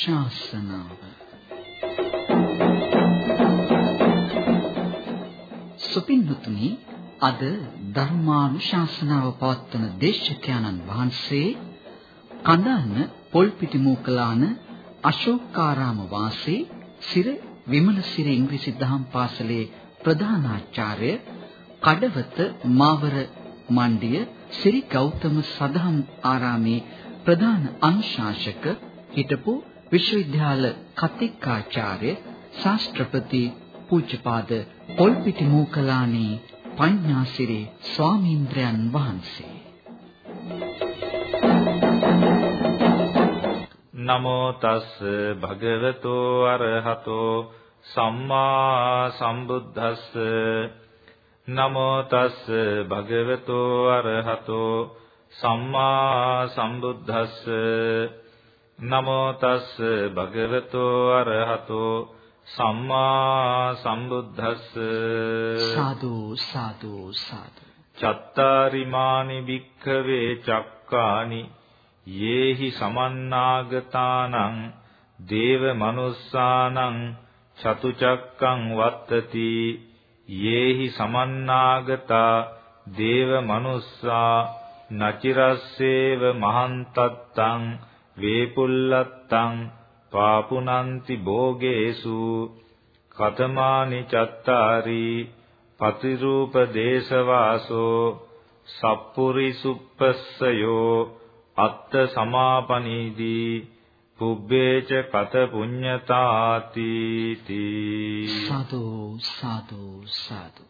ධර්මානුශාසනාව සුපින්වතුනි අද ධර්මානුශාසනාව පවත්වන දේශකයන්න් වහන්සේ කඳාන පොල්පිටි මූකලාන අශෝකාරාම වාසී සිර විමලසිර ඉංග්‍රීසි දහම් පාසලේ ප්‍රධානාචාර්ය කඩවත මාවර මණ්ඩිය ශ්‍රී ගෞතම සදහම් ආරාමේ ප්‍රධාන අනුශාසක හිටපු විශ්වවිද්‍යාල කතිකාචාර්ය ශාස්ත්‍රපති පූජ්‍යපාද පොල්පිටි මූකලානේ පඤ්ඤාසිරි ස්වාමීන්ද්‍රයන් වහන්සේ. නමෝ තස් භගවතෝ අරහතෝ සම්මා සම්බුද්දස්ස. නමෝ තස් භගවතෝ අරහතෝ සම්මා සම්බුද්දස්ස. නමෝ තස් භගවතෝ අරහතෝ සම්මා සම්බුද්දස්ස සාදු සාදු සාදු. චත්තාරිමානි භික්ඛවේ චක්කානි යේහි සමන්නාගතානං දේව මනුස්සානං චතුචක්කං වත්තති යේහි සමන්නාගතා දේව මනුස්සා නචිරස්සේව මහන්තත්තං වේපුල්ලත්තං පාපුනන්ති භෝගේසු කතමානි චත්තාරි පතිරූප දේශවාසෝ සප්පුරිසුප්පස්සයෝ අත්ත සමාපනීදී පුබ්බේච කත පුඤ්ඤතාති තී සාදු සාදු සාදු.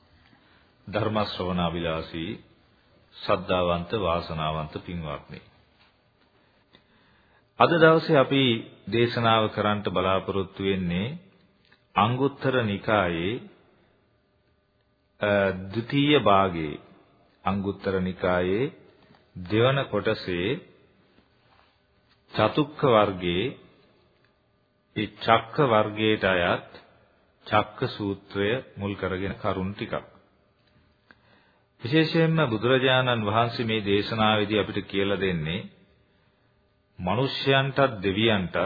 ධර්ම ශ්‍රවණා විලාසී සද්ධාවන්ත වාසනාවන්ත පින්වත්නි අද දවසේ අපි දේශනාව කරන්නට බලාපොරොත්තු වෙන්නේ අංගුත්තර නිකායේ ද්විතීය භාගයේ. අංගුත්තර නිකායේ දෙවන කොටසේ චතුක්ක වර්ගයේ ඒ චක්ක වර්ගයට අයත් චක්ක සූත්‍රය මුල් කරගෙන කරුණු ටිකක්. විශේෂයෙන්ම බුදුරජාණන් වහන්සේ මේ දේශනාවේදී අපිට කියලා දෙන්නේ මිනිස්යන්ටත් දෙවියන්ටත්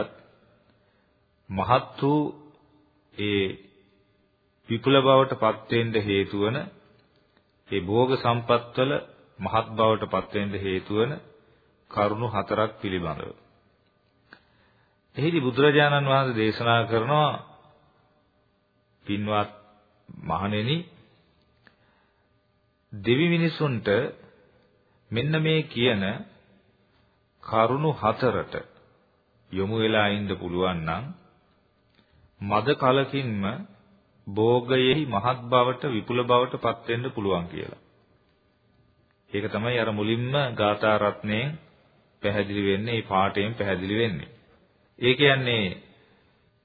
මහත් වූ ඒ විපුල බවට පත් වෙන්න හේතු වන ඒ භෝග සම්පත්වල මහත් බවට පත් වෙන්න හේතු වන කරුණු හතරක් පිළිබඳව. එහිදී බුදුරජාණන් වහන්සේ දේශනා කරනවා පින්වත් මහණෙනි දෙවි මිනිසුන්ට මෙන්න මේ කියන කරුණු හතරට යොමු වෙලා ඉන්න පුළුවන් නම් මද කලකින්ම භෝගයෙහි මහත් බවට විපුල බවට පත් වෙන්න පුළුවන් කියලා. ඒක තමයි අර මුලින්ම ගාථා රත්නයෙන් පැහැදිලි වෙන්නේ, මේ පාඨයෙන් පැහැදිලි වෙන්නේ. ඒ කියන්නේ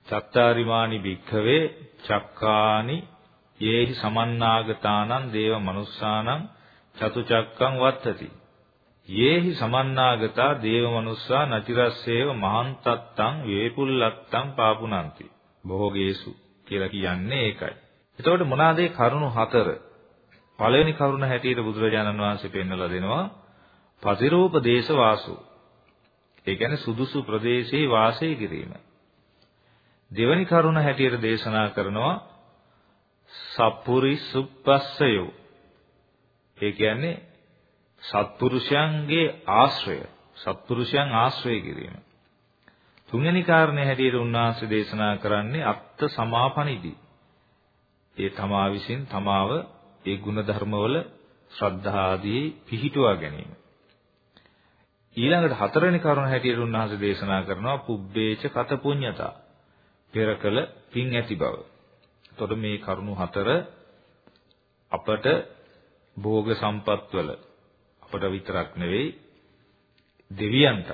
චත්තාරිමානි භික්ඛවේ චක්කානි යේහි සමන්නාගතානං දේව මනුස්සානං චතුචක්කං වත්තති යේහි සමන්නාගතා දේව මනුස්සා නචිරස්සේව මහන්තත්තං වේපුල්ලත්තං පාපුනන්ති භෝගේසු කියලා කියන්නේ ඒකයි. එතකොට මොනවාද ඒ කරුණු හතර? පළවෙනි කරුණ හැටියට බුදුරජාණන් වහන්සේ පෙන්වලා දෙනවා පතිරූප දේශ වාසු. ඒ කියන්නේ සුදුසු ප්‍රදේශයේ වාසය කිරීම. දෙවැනි කරුණ හැටියට දේශනා කරනවා සප්පුරි සුප්පස්සයෝ. ඒ කියන්නේ සත්පුරුෂයන්ගේ ආශ්‍රය සත්පුරුෂයන් ආශ්‍රය කිරීම. තුන්වෙනි කාරණේ හැටියට උන්වහන්සේ දේශනා කරන්නේ අත්ත සමාපනිදි. ඒ තමා විසින් තමාව ඒ ගුණ ධර්මවල ශ්‍රද්ධා ආදී පිහිටුවා ගැනීම. ඊළඟට හතරවෙනි කරුණ හැටියට උන්වහන්සේ දේශනා කරනවා පුබ්බේච කත පුඤ්ඤතා පෙරකල පින් ඇති බව. එතකොට මේ කරුණු හතර අපට භෝග සම්පත්වල අපට විතරක් නෙවෙයි දෙවියන්ටත්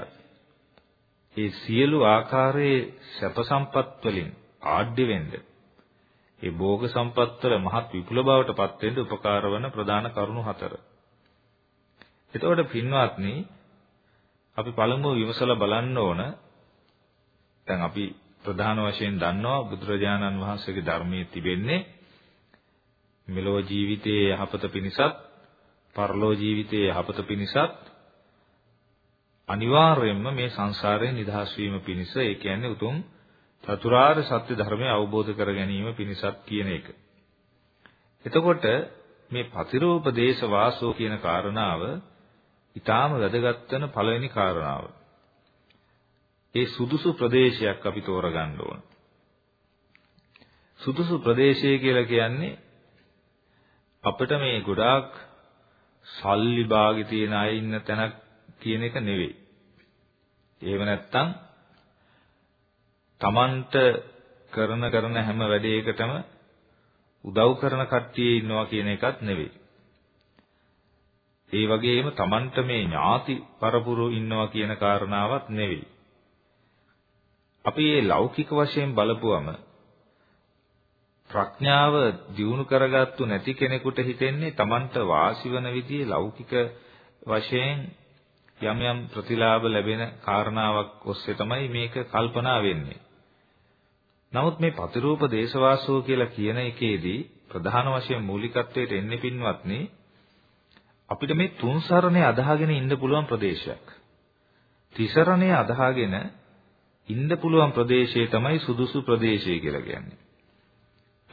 ඒ සියලු ආකාරයේ සැප සම්පත් වලින් ආඩ්‍ය වෙන්න ඒ භෝග සම්පත් වල මහත් විපුල බවට පත් වෙන්න උපකාර වන ප්‍රධාන කරුණු හතර. එතකොට පින්වත්නි අපි පළමුව විමසලා බලන්න ඕන දැන් අපි ප්‍රධාන වශයෙන් දන්නවා බුදුරජාණන් වහන්සේගේ ධර්මයේ තිබෙන්නේ මෙලොව ජීවිතයේ යහපත පිණිසත් පරලෝ ජීවිතයේ යහපත පිණිසත් අනිවාර්යයෙන්ම මේ සංසාරයෙන් නිදහස් වීම පිණිස ඒ කියන්නේ උතුම් චතුරාර්ය සත්‍ය ධර්මය අවබෝධ කර ගැනීම පිණිසත් කියන එක. එතකොට මේ පතිරෝපදේශ වාසෝ කියන කාරණාව ඊටාම වැදගත් වෙන පළවෙනි කාරණාව. ඒ සුදුසු ප්‍රදේශයක් අපි තෝරගන්න ඕන. සුදුසු ප්‍රදේශය කියලා කියන්නේ අපිට මේ ගොඩාක් සල්ලි භාගේ තියෙන අය ඉන්න තැනක් කියන එක නෙවෙයි. ඒව නැත්තම් Tamanට කරන කරන හැම වැඩේකටම උදව් කරන කට්ටිය ඉන්නවා කියන එකත් නෙවෙයි. ඒ වගේම Tamanට මේ ඥාති පරපුරු ඉන්නවා කියන කාරණාවක් නෙවෙයි. අපි මේ ලෞකික වශයෙන් බලපුවම ප්‍රඥාව දියුණු කරගත්තු නැති කෙනෙකුට හිතෙන්නේ Tamanට වාසි වන විදිහේ ලෞකික වශයෙන් යම් යම් ප්‍රතිලාභ ලැබෙන කාරණාවක් ඔස්සේ තමයි මේක කල්පනා වෙන්නේ. නමුත් මේ ප්‍රතිරූප දේශවාසෝ කියලා කියන එකේදී ප්‍රධාන වශයෙන් මූලිකත්වයට එන්නේ පින්වත්නි අපිට මේ තුන් සරණේ අදහගෙන ඉන්න පුළුවන් ප්‍රදේශයක්. තිසරණේ අදහගෙන ඉන්න පුළුවන් ප්‍රදේශය තමයි සුදුසු ප්‍රදේශය කියලා කියන්නේ.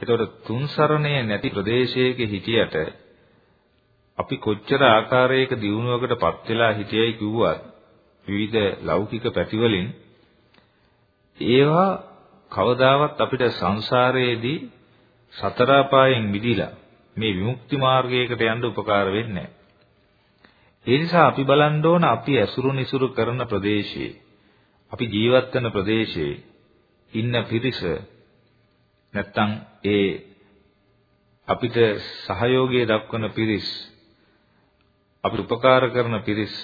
එතකොට තුන් සරණේ නැති ප්‍රදේශයක හිටියට අපි කොච්චර ආකාරයක දියුණුවකටපත් වෙලා හිටියයි කිව්වත් විවිධ ලෞකික පැතිවලින් ඒවා කවදාවත් අපිට සංසාරයේදී සතර අපායෙන් මිදිලා මේ විමුක්ති මාර්ගයකට යන්න උපකාර වෙන්නේ ඒ නිසා අපි බලන්න ඕන අපි ඇසුරු නිසුරු කරන ප්‍රදේශයේ අපි ජීවත් වෙන ප්‍රදේශයේ ඉන්න පිරිස නැත්තම් ඒ අපිට සහයෝගය දක්වන පිරිස් අපිට උපකාර කරන පිරිස්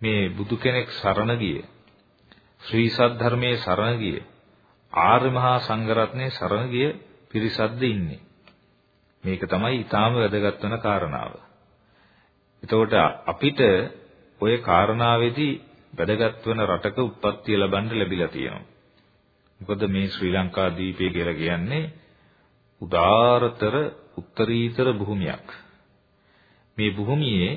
මේ බුදු කෙනෙක් සරණ ගිය ශ්‍රී සද්ධර්මයේ සරණ ගිය ආර්ය මහා සංඝරත්නයේ සරණ ගිය පිරිසක්ද ඉන්නේ. මේක තමයි ඊටාම වැදගත් වෙන කාරණාව. එතකොට අපිට ওই කාරණාවේදී වැදගත් වෙන රටක උත්පත්ති ලැබන්න ලැබිලා තියෙනවා. මොකද මේ ශ්‍රී ලංකා දීපය කියලා කියන්නේ උදාරතර උත්තරීතර භූමියක්. මේ භූමියේ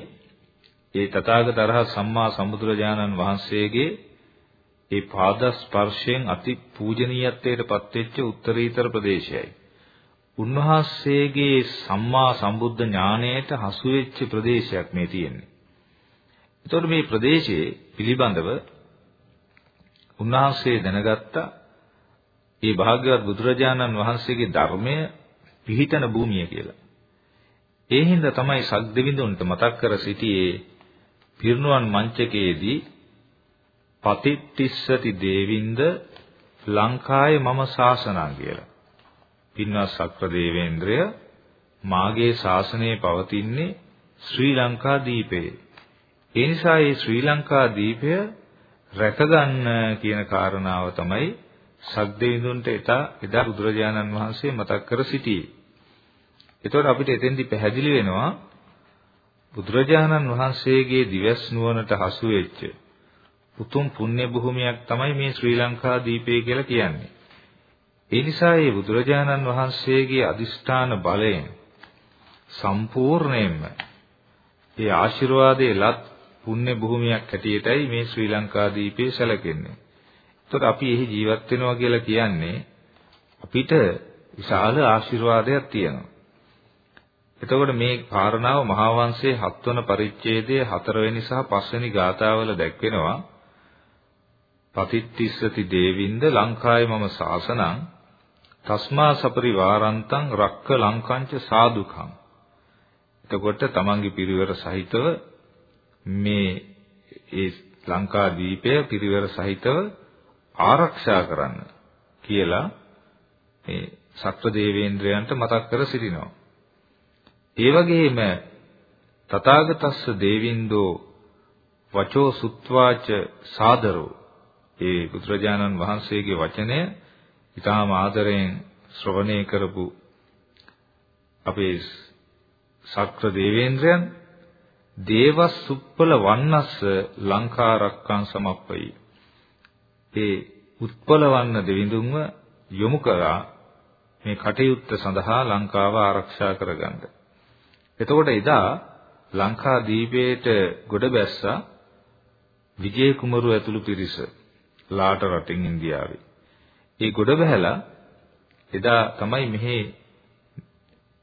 ඒ තථාගත අරහත් සම්මා සම්බුදුරජාණන් වහන්සේගේ ඒ පාද ස්පර්ශයෙන් අති පූජනීයත්වයට පත්වෙච්ච උත්තරීතර ප්‍රදේශයයි. උන්වහන්සේගේ සම්මා සම්බුද්ධ ඥාණයට හසු වෙච්ච ප්‍රදේශයක් මේ තියෙන්නේ. එතකොට මේ ප්‍රදේශයේ පිළිබඳව උන්වහන්සේ දැනගත්තා ඒ භාග්‍යවත් බුදුරජාණන් වහන්සේගේ ධර්මය පිහිටන භූමිය කියලා. ඒ හින්දා තමයි සග්දෙවිඳුන්ට මතක් කර සිටියේ පිරිනුවන් මංචකයේදී පතිත්තිස්සති දේවින්ද ලංකාවේ මම ශාසනං කියලා. පින්වත් සක්‍ර දේවේන්ද්‍රය මාගේ ශාසනය පවතින්නේ ශ්‍රී ලංකා දීපයේ. ඒ නිසා මේ ශ්‍රී ලංකා දීපය රැකගන්න කියන කාරණාව තමයි සග්දේවිඳුන්ට එදා එදා බුදුරජාණන් වහන්සේ මතක් කර සිටියේ. එතකොට අපිට එතෙන්දි පැහැදිලි වෙනවා බුදුරජාණන් වහන්සේගේ දිවස් නුවණට හසු වෙච්ච උතුම් පුණ්‍ය භූමියක් තමයි මේ ශ්‍රී ලංකා දීපය කියලා කියන්නේ. ඒ නිසා මේ බුදුරජාණන් වහන්සේගේ අදිෂ්ඨාන බලයෙන් සම්පූර්ණයෙන්ම ඒ ආශිර්වාදයේ ලත් පුණ්‍ය භූමියක් හැටියටයි මේ ශ්‍රී ලංකා දීපේ සැලකෙන්නේ. ඒතකොට අපි එහි ජීවත් වෙනවා කියලා කියන්නේ අපිට විශාල ආශිර්වාදයක් තියෙනවා. එතකොට මේ කාරණාව මහා වංශයේ 7 වන පරිච්ඡේදයේ 4 වෙනි සහ 5 වෙනි ගාථාවල දැක්වෙනවා. පතිත්තිස්සති දේවින්ද ලංකාවේ මම ශාසනං තස්මා සපරිවාරන්තං රක්ක ලංකංච සාදුකං එතකොට තමන්ගේ පිරිවර සහිතව මේ ඒ ලංකා දීපය පිරිවර සහිතව ආරක්ෂා කරන්න කියලා මේ සත්ව දේවේන්ද්‍රයන්ට මතක් කර සිටිනවා. ඒ වගේම තථාගතස්ස දේවින්දෝ වචෝ සුත්වාච සාදරෝ ඒ බුදුරජාණන් වහන්සේගේ වචනය ඊටාම ආදරයෙන් ශ්‍රවණය කරපු අපේ සක්‍ර දේවේන්ද්‍රයන් දේවස් සුප්පල වන්නස්ස ලංකාරක්කං සමප්පයි. ඒ උත්පල වන්න දෙවිඳුන්ව යොමු කරා මේ කටයුත්ත සඳහා ලංකාව ආරක්ෂා කරගන්න. එතකොට එදා ලංකා දීපයට ගොඩ බැස්සා විජේ කුමරු ඇතුළු පිරිස ලාට රටින් ඉන්දියාවේ. ඒ ගොඩ බහැලා එදා තමයි මෙහි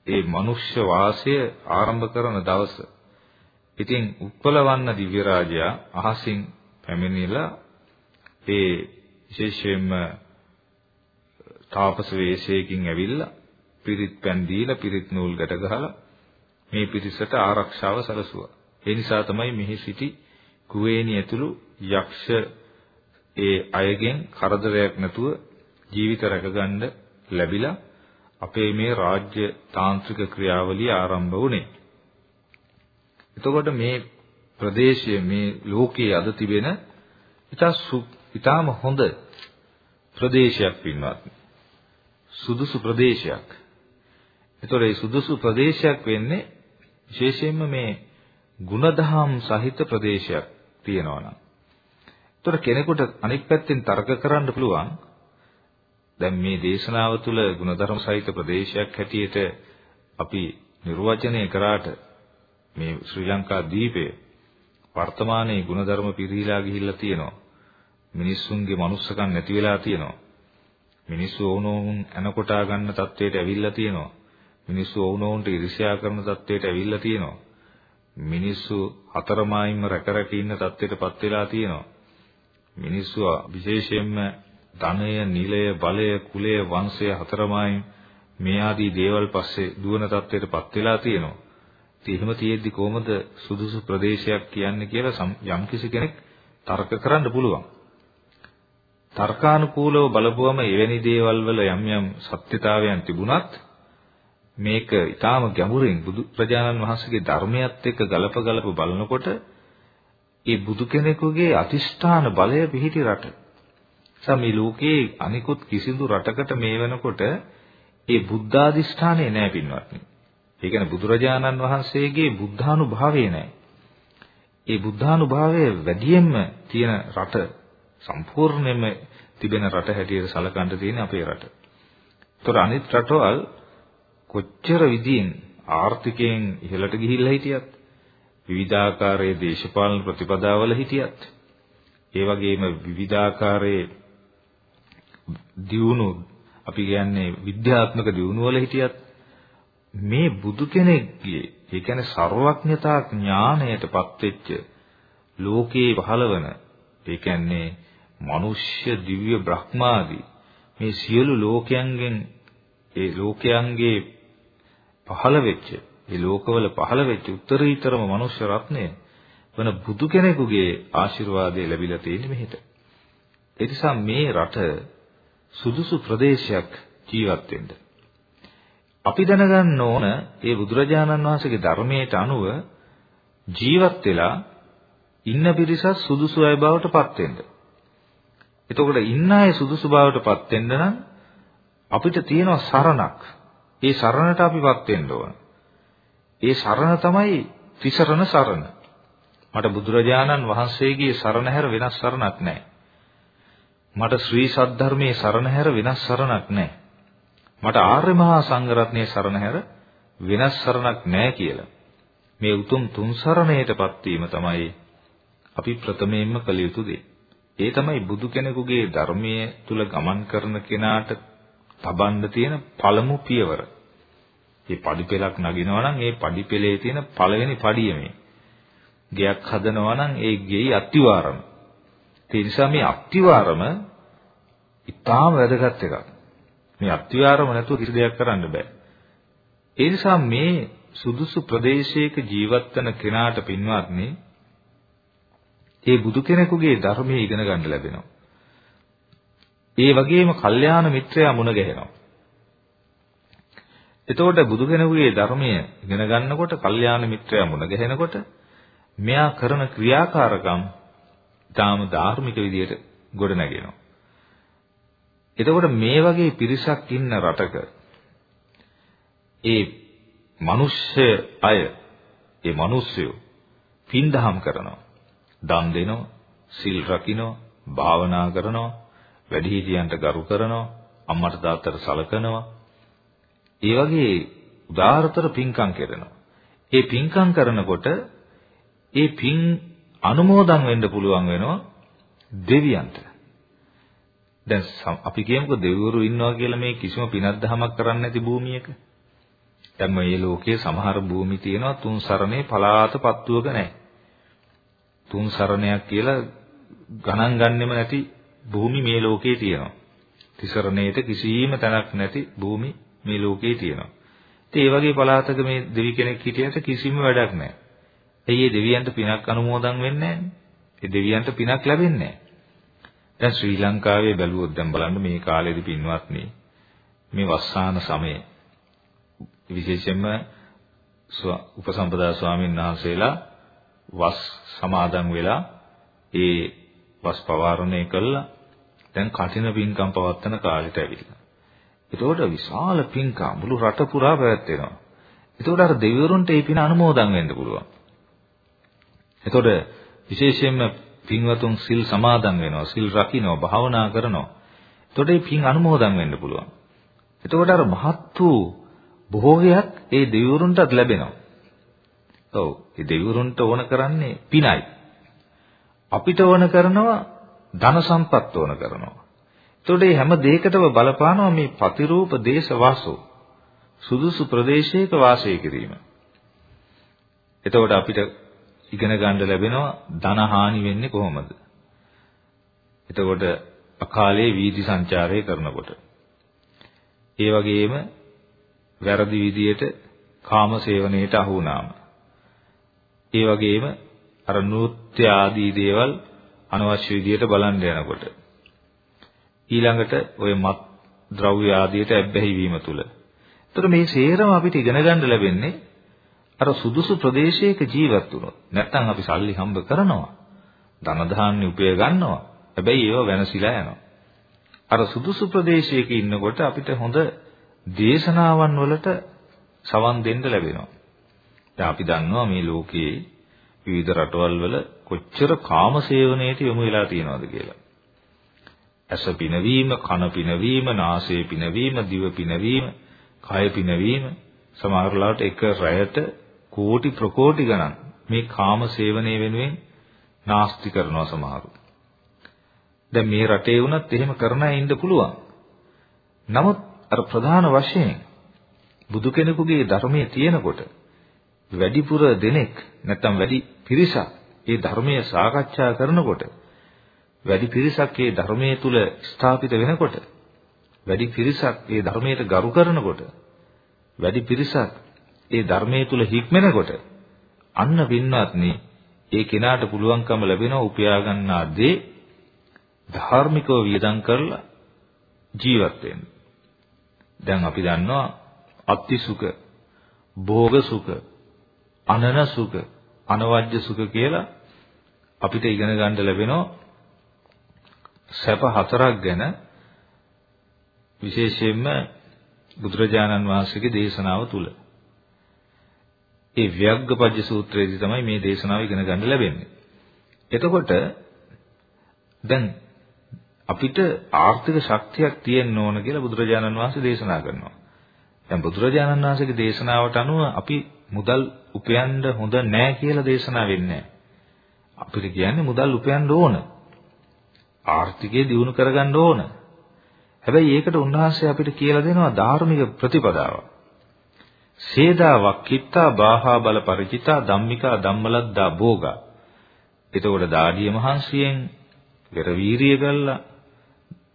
ඒ මනුෂ්‍ය වාසය ආරම්භ කරන දවස. ඉතින් උත්පලවන්න දිව්‍ය රාජයා අහසින් පැමිණිලා ඒ විශේෂයෙන්ම තාපස වේශයකින් ඇවිල්ලා පිරිත් පැන් දීලා පිරිත් නූල් ගැට ගහලා මේ පිරිසට ආරක්ෂාව සැලසුවා. ඒ නිසා තමයි මෙහි සිටි කුවේණි ඇතුළු යක්ෂ ඒ අයගෙන් කරදරයක් නැතුව ජීවිත රැකගන්න ලැබිලා අපේ මේ රාජ්‍ය තාන්ත්‍රික ක්‍රියාවලිය ආරම්භ වුණේ. එතකොට මේ ප්‍රදේශය මේ ලෝකයේ අද තිබෙන ඉතා ඊටාම හොඳ ප්‍රදේශයක් පින්වත්නි. සුදුසු ප්‍රදේශයක්. ඒතොර ඒ සුදුසු ප්‍රදේශයක් වෙන්නේ විශේෂයෙන්ම මේ ಗುಣධම් සහිත ප්‍රදේශයක් තියෙනවා නම්. ඒතොර කෙනෙකුට අනිත් පැත්තෙන් තර්ක කරන්න පුළුවන් දැන් මේ දේශනාව තුළ ಗುಣධර්ම සහිත ප්‍රදේශයක් හැටියට අපි නිර්වචනය කරාට මේ ශ්‍රී ලංකා දීපය වර්තමානයේ ಗುಣධර්ම පිරීලා ගිහිල්ලා තියෙනවා. මිනිස්සුන්ගේ මනුස්සකම් නැති වෙලා තියෙනවා. මිනිස්සු වුණෝන් අනකොටා ගන්න තත්වයට ඇවිල්ලා තියෙනවා. මිනිස්සු වුණෝන්ට ඉරිසියා කරන තත්වයට ඇවිල්ලා තියෙනවා. මිනිස්සු හතරමායින්ම රැක රැක ඉන්න තත්වයටපත් වෙලා තියෙනවා. මිනිස්සු විශේෂයෙන්ම ධනය, නිලය, බලය, කුලය, වංශය හතරමායින් මේ ආදී දේවල් පස්සේ දුවන තත්වයටපත් වෙලා තියෙනවා. ඉතින් එහෙම තියෙද්දි කොහොමද සුදුසු ප්‍රදේශයක් කියන්නේ කියලා යම්කිසි කෙනෙක් තර්ක කරන්න පුළුවන්. තර්කානුකූලව බලපුවම එවැනි දේවල් වල යම් යම් සත්‍යතාවයන් තිබුණත් මේක ඊටාම ගැඹුරින් බුදු ප්‍රජානන් වහන්සේගේ ධර්මයත් එක්ක ගලප ගලප බලනකොට ඒ බුදු කෙනෙකුගේ අතිෂ්ඨාන බලය පිහිටි රට. සමී ලෝකේ අනිකුත් කිසිදු රටකට මේ වෙනකොට ඒ බුද්ධාදිෂ්ඨානය නැහැ පින්වත්නි. ඒ කියන්නේ බුදුරජාණන් වහන්සේගේ බුද්ධානුභාවය නැහැ. ඒ බුද්ධානුභාවය වැඩියෙන්ම තියෙන රට සම්පූර්ණයෙන්ම තිබෙන රට හැටියට සලකන්න තියෙන අපේ රට. ඒතර අනිත් රටවල් කොච්චර විදියෙන් ආර්ථිකයෙන් ඉහළට ගිහිල්ලා හිටියත් විවිධාකාරයේ දේශපාලන ප්‍රතිපදාවල හිටියත් ඒ වගේම විවිධාකාරයේ දියුණු අපි කියන්නේ විද්‍යාත්මක දියුණු වල හිටියත් මේ බුදු කෙනෙක්ගේ ඒ කියන්නේ ਸਰවඥතා ඥාණයටපත් වෙච්ච ලෝකේ පහළවන ඒ කියන්නේ මනුෂ්‍ය දිව්‍ය බ්‍රහ්මාදී මේ සියලු ලෝකයන්ගෙන් ඒ ලෝකයන්ගේ පහළ වෙච්ච ඒ ලෝකවල පහළ වෙච්ච උත්තරීතරම මනුෂ්‍ය රත්නය වන බුදු කෙනෙකුගේ ආශිර්වාදය ලැබිලා තියෙන්නේ මෙහෙට. ඒ නිසා මේ රට සුදුසු ප්‍රදේශයක් ජීවත් වෙන්න. අපි දැනගන්න ඕන ඒ බුදුරජාණන් වහන්සේගේ ධර්මයට අනුව ජීවත් වෙලා ඉන්න පිරිසත් සුදුසු අය බවට පත් වෙන්න. එතකොට ඉන්න අය සුදුසු බවටපත් වෙන්න නම් අපිට තියෙනවා සරණක්. ඒ සරණට අපිපත් වෙන්න ඕන. ඒ සරණ තමයි ත්‍රිසරණ සරණ. මට බුදුරජාණන් වහන්සේගේ සරණ හැර වෙනස් සරණක් නැහැ. මට ශ්‍රී සද්ධර්මයේ සරණ හැර වෙනස් සරණක් නැහැ. මට ආර්ය මහා සංඝරත්නයේ සරණ හැර වෙනස් සරණක් නැහැ කියලා. මේ උතුම් තුන් සරණයටපත් වීම තමයි අපි ප්‍රථමයෙන්ම කළ යුතු දේ. ඒ තමයි බුදු කෙනෙකුගේ ධර්මයේ තුල ගමන් කරන කෙනාට තබන්න තියෙන පළමු පියවර. මේ පඩිපෙලක් නගිනවා නම් ඒ පඩිපෙලේ තියෙන පළවෙනි පඩිය මේ. ගෙයක් හදනවා නම් ඒ ගෙයි අත්තිවාරම. ඒ නිසා මේ අත්තිවාරම ඉතාම වැදගත් එකක්. මේ අත්තිවාරම නැතුව කිසි දෙයක් කරන්න බෑ. ඒ නිසා මේ සුදුසු ප්‍රදේශයක ජීවත් වෙන කෙනාට පින්වත්නි ඒ බුදු කෙනෙකුගේ ධර්මයේ ඉගෙන ගන්න ලැබෙනවා. ඒ වගේම කල්යාණ මිත්‍රයා මුණ ගැහෙනවා. එතකොට බුදු කෙනෙකුගේ ධර්මය ඉගෙන ගන්නකොට කල්යාණ මිත්‍රයා මුණ ගැහෙනකොට මෙයා කරන ක්‍රියාකාරකම් ඊටාම ධාර්මික විදියට ගොඩ නැගෙනවා. එතකොට මේ වගේ පිරිසක් ඉන්න රටක ඒ මිනිස්සු අය ඒ මිනිස්සු පින්දහම් කරනවා. දන් දෙනවා, සිල් රකින්නවා, භාවනා කරනවා, වැඩිහිටියන්ට ගරු කරනවා, අම්මට තාත්තට සලකනවා. ඒ වගේ උදාාරතර පින්කම් කරනවා. ඒ පින්කම් කරනකොට ඒ පින් අනුමෝදන් වෙන්න පුළුවන් වෙනවා දෙවියන්ට. දැන් අපි කියමුකෝ දෙවිවරු ඉන්නවා කියලා මේ කිසිම පිනක් දහමක් කරන්නේ නැති භූමියක. දැන් මේ ලෝකයේ සමහර භූමි තියෙනවා තුන් සරණේ පලාත පත්තුවක නැහැ. තුන් සරණයක් කියලා ගණන් ගන්නෙම නැති භූමි මේ ලෝකේ තියෙනවා. තිසරණේට කිසිම තැනක් නැති භූමි මේ ලෝකේ තියෙනවා. ඉතින් ඒ වගේ පලාතක මේ දෙවි කෙනෙක් හිටියට කිසිම වැඩක් නැහැ. ඇයි ඒ දෙවියන්ට පිනක් අනුමෝදන් වෙන්නේ නැහැ? ඒ දෙවියන්ට පිනක් ලැබෙන්නේ නැහැ. දැන් ශ්‍රී ලංකාවේ බැලුවොත් දැන් බලන්න මේ කාලේදී පින්වත්නි මේ වස්සාන සමයේ විශේෂයෙන්ම උපසම්පදා ස්වාමීන් වහන්සේලා වස් සමාදන් වෙලා ඒ වස් පවාරණය කළා දැන් කටින පින්කම් පවත්වන කාලෙට ඇවිල්ලා. ඒතකොට විශාල පින්කම් මුළු රට පුරා පැවැත්වෙනවා. ඒතකොට අර දෙවිවරුන්ට ඒ පින අනුමෝදන් වෙන්න පුළුවන්. ඒතකොට විශේෂයෙන්ම පින්වතුන් සිල් සමාදන් වෙනවා, සිල් රකින්නවා, භාවනා කරනවා. එතකොට මේ පින් අනුමෝදන් වෙන්න පුළුවන්. එතකොට අර මහත් වූ භෝගයක් ඒ දෙවිවරුන්ටත් ලැබෙනවා. ඔව්, ඒ දෙවිවරුන්ට ඕන කරන්නේ පිනයි. අපිට ඕන කරනවා ධන සම්පත් ඕන කරනවා. එතකොට මේ හැම දෙයකටම බලපානවා මේ ප්‍රතිරූප දේශ වාසෝ. සුදුසු ප්‍රදේශයක වාසය කිරීම. එතකොට අපිට ඉගෙන ගන්න ලැබෙනවා ධන හානි වෙන්නේ කොහොමද? එතකොට අකාලේ වීදි සංචාරය කරනකොට. ඒ වගේම වැරදි විදියට කාම සේවනයේට අහු වුණාම. ඒ වගේම අර නෘත්‍ය ආදී දේවල් අනවශ්‍ය විදියට බලන්න යනකොට. ඊළඟට ওই මත් ද්‍රව්‍ය ආදියට ඇබ්බැහි වීම තුල. ඒතර මේ සේරම අපිට ඉගෙන ගන්න ලැබෙන්නේ අර සුදුසු ප්‍රදේශයක ජීවත් වුණොත්. නැත්නම් අපි සල්ලි හම්බ කරනවා. ධන ධාන්‍ය උපය ගන්නවා. හැබැයි ඒව වෙනසිලා යනවා. අර සුදුසු ප්‍රදේශයක ඉන්නකොට අපිට හොඳ දේශනාවන් වලට සවන් දෙන්න ලැබෙනවා. දැන් අපි දන්නවා මේ ලෝකයේ විවිධ රටවල් වල කොච්චර කාම සේවනයේට යොමු වෙලා තියෙනවද කියලා ඇස පිනවීම කන පිනවීම නාසය පිනවීම දිව පිනවීම කය පිනවීම සමහර ලාට එක රැයට කෝටි ප්‍රකෝටි ගණන් මේ කාම සේවනයේ වෙනුවෙන් නාස්ති කරනවා සමහරු. දැන් මේ රටේ වුණත් එහෙම කරන අය ඉන්න පුළුවන්. නමුත් අර ප්‍රධාන වශයෙන් බුදු කෙනෙකුගේ ධර්මයේ තියෙනකොට වැඩිපුර දෙනෙක් නැත්තම් වැඩි පිරිසක් ඒ ධර්මයේ සාකච්ඡා කරනකොට වැඩි පිරිසක් ඒ ධර්මයේ තුල ස්ථාපිත වෙනකොට වැඩි පිරිසක් ඒ ධර්මයට ගරු කරනකොට වැඩි පිරිසක් ඒ ධර්මයේ තුල හික්මෙනකොට අන්න පින්වත්නි ඒ කෙනාට පුළුවන්කම ලැබෙනවා උපයා ගන්නා දේ ධාර්මිකව වියදම් කරලා ජීවත් වෙන්න. දැන් අපි දන්නවා අත්ති සුඛ, භෝග සුඛ, අනන සුඛ, අනවජ්‍ය සුඛ කියලා අපිට ඉගෙන ගන්න ලැබෙනවා සැප හතරක් ගැන විශේෂයෙන්ම බුදුරජාණන් වහන්සේගේ දේශනාව තුල. ඒ ව්‍යග්ගපජ්ජ සූත්‍රයේදී තමයි මේ දේශනාව ඉගෙන ගන්න ලැබෙන්නේ. එතකොට දැන් අපිට ආර්ථික ශක්තියක් තියෙන්න ඕන කියලා බුදුරජාණන් වහන්සේ දේශනා කරනවා. දැන් බුදුරජාණන් වහන්සේගේ දේශනාවට අනුව අපි මුදල් උපයන්න හොඳ නෑ කියලා දේශනා වෙන්නේ අපිට කියන්නේ මුදල් උපයන්න ඕන. ආර්ථිකය දියුණු කරගන්න ඕන. හැබැයි ඒකට උන්වහන්සේ අපිට කියලා දෙනවා ධාර්මික ප්‍රතිපදාවක්. සේදා වක්කිත්තා බාහා බල ಪರಿචිතා ධම්මිකා ධම්මලද්දා භෝගා. එතකොට දාඩිය මහන්සියෙන් පෙර වීරිය කළා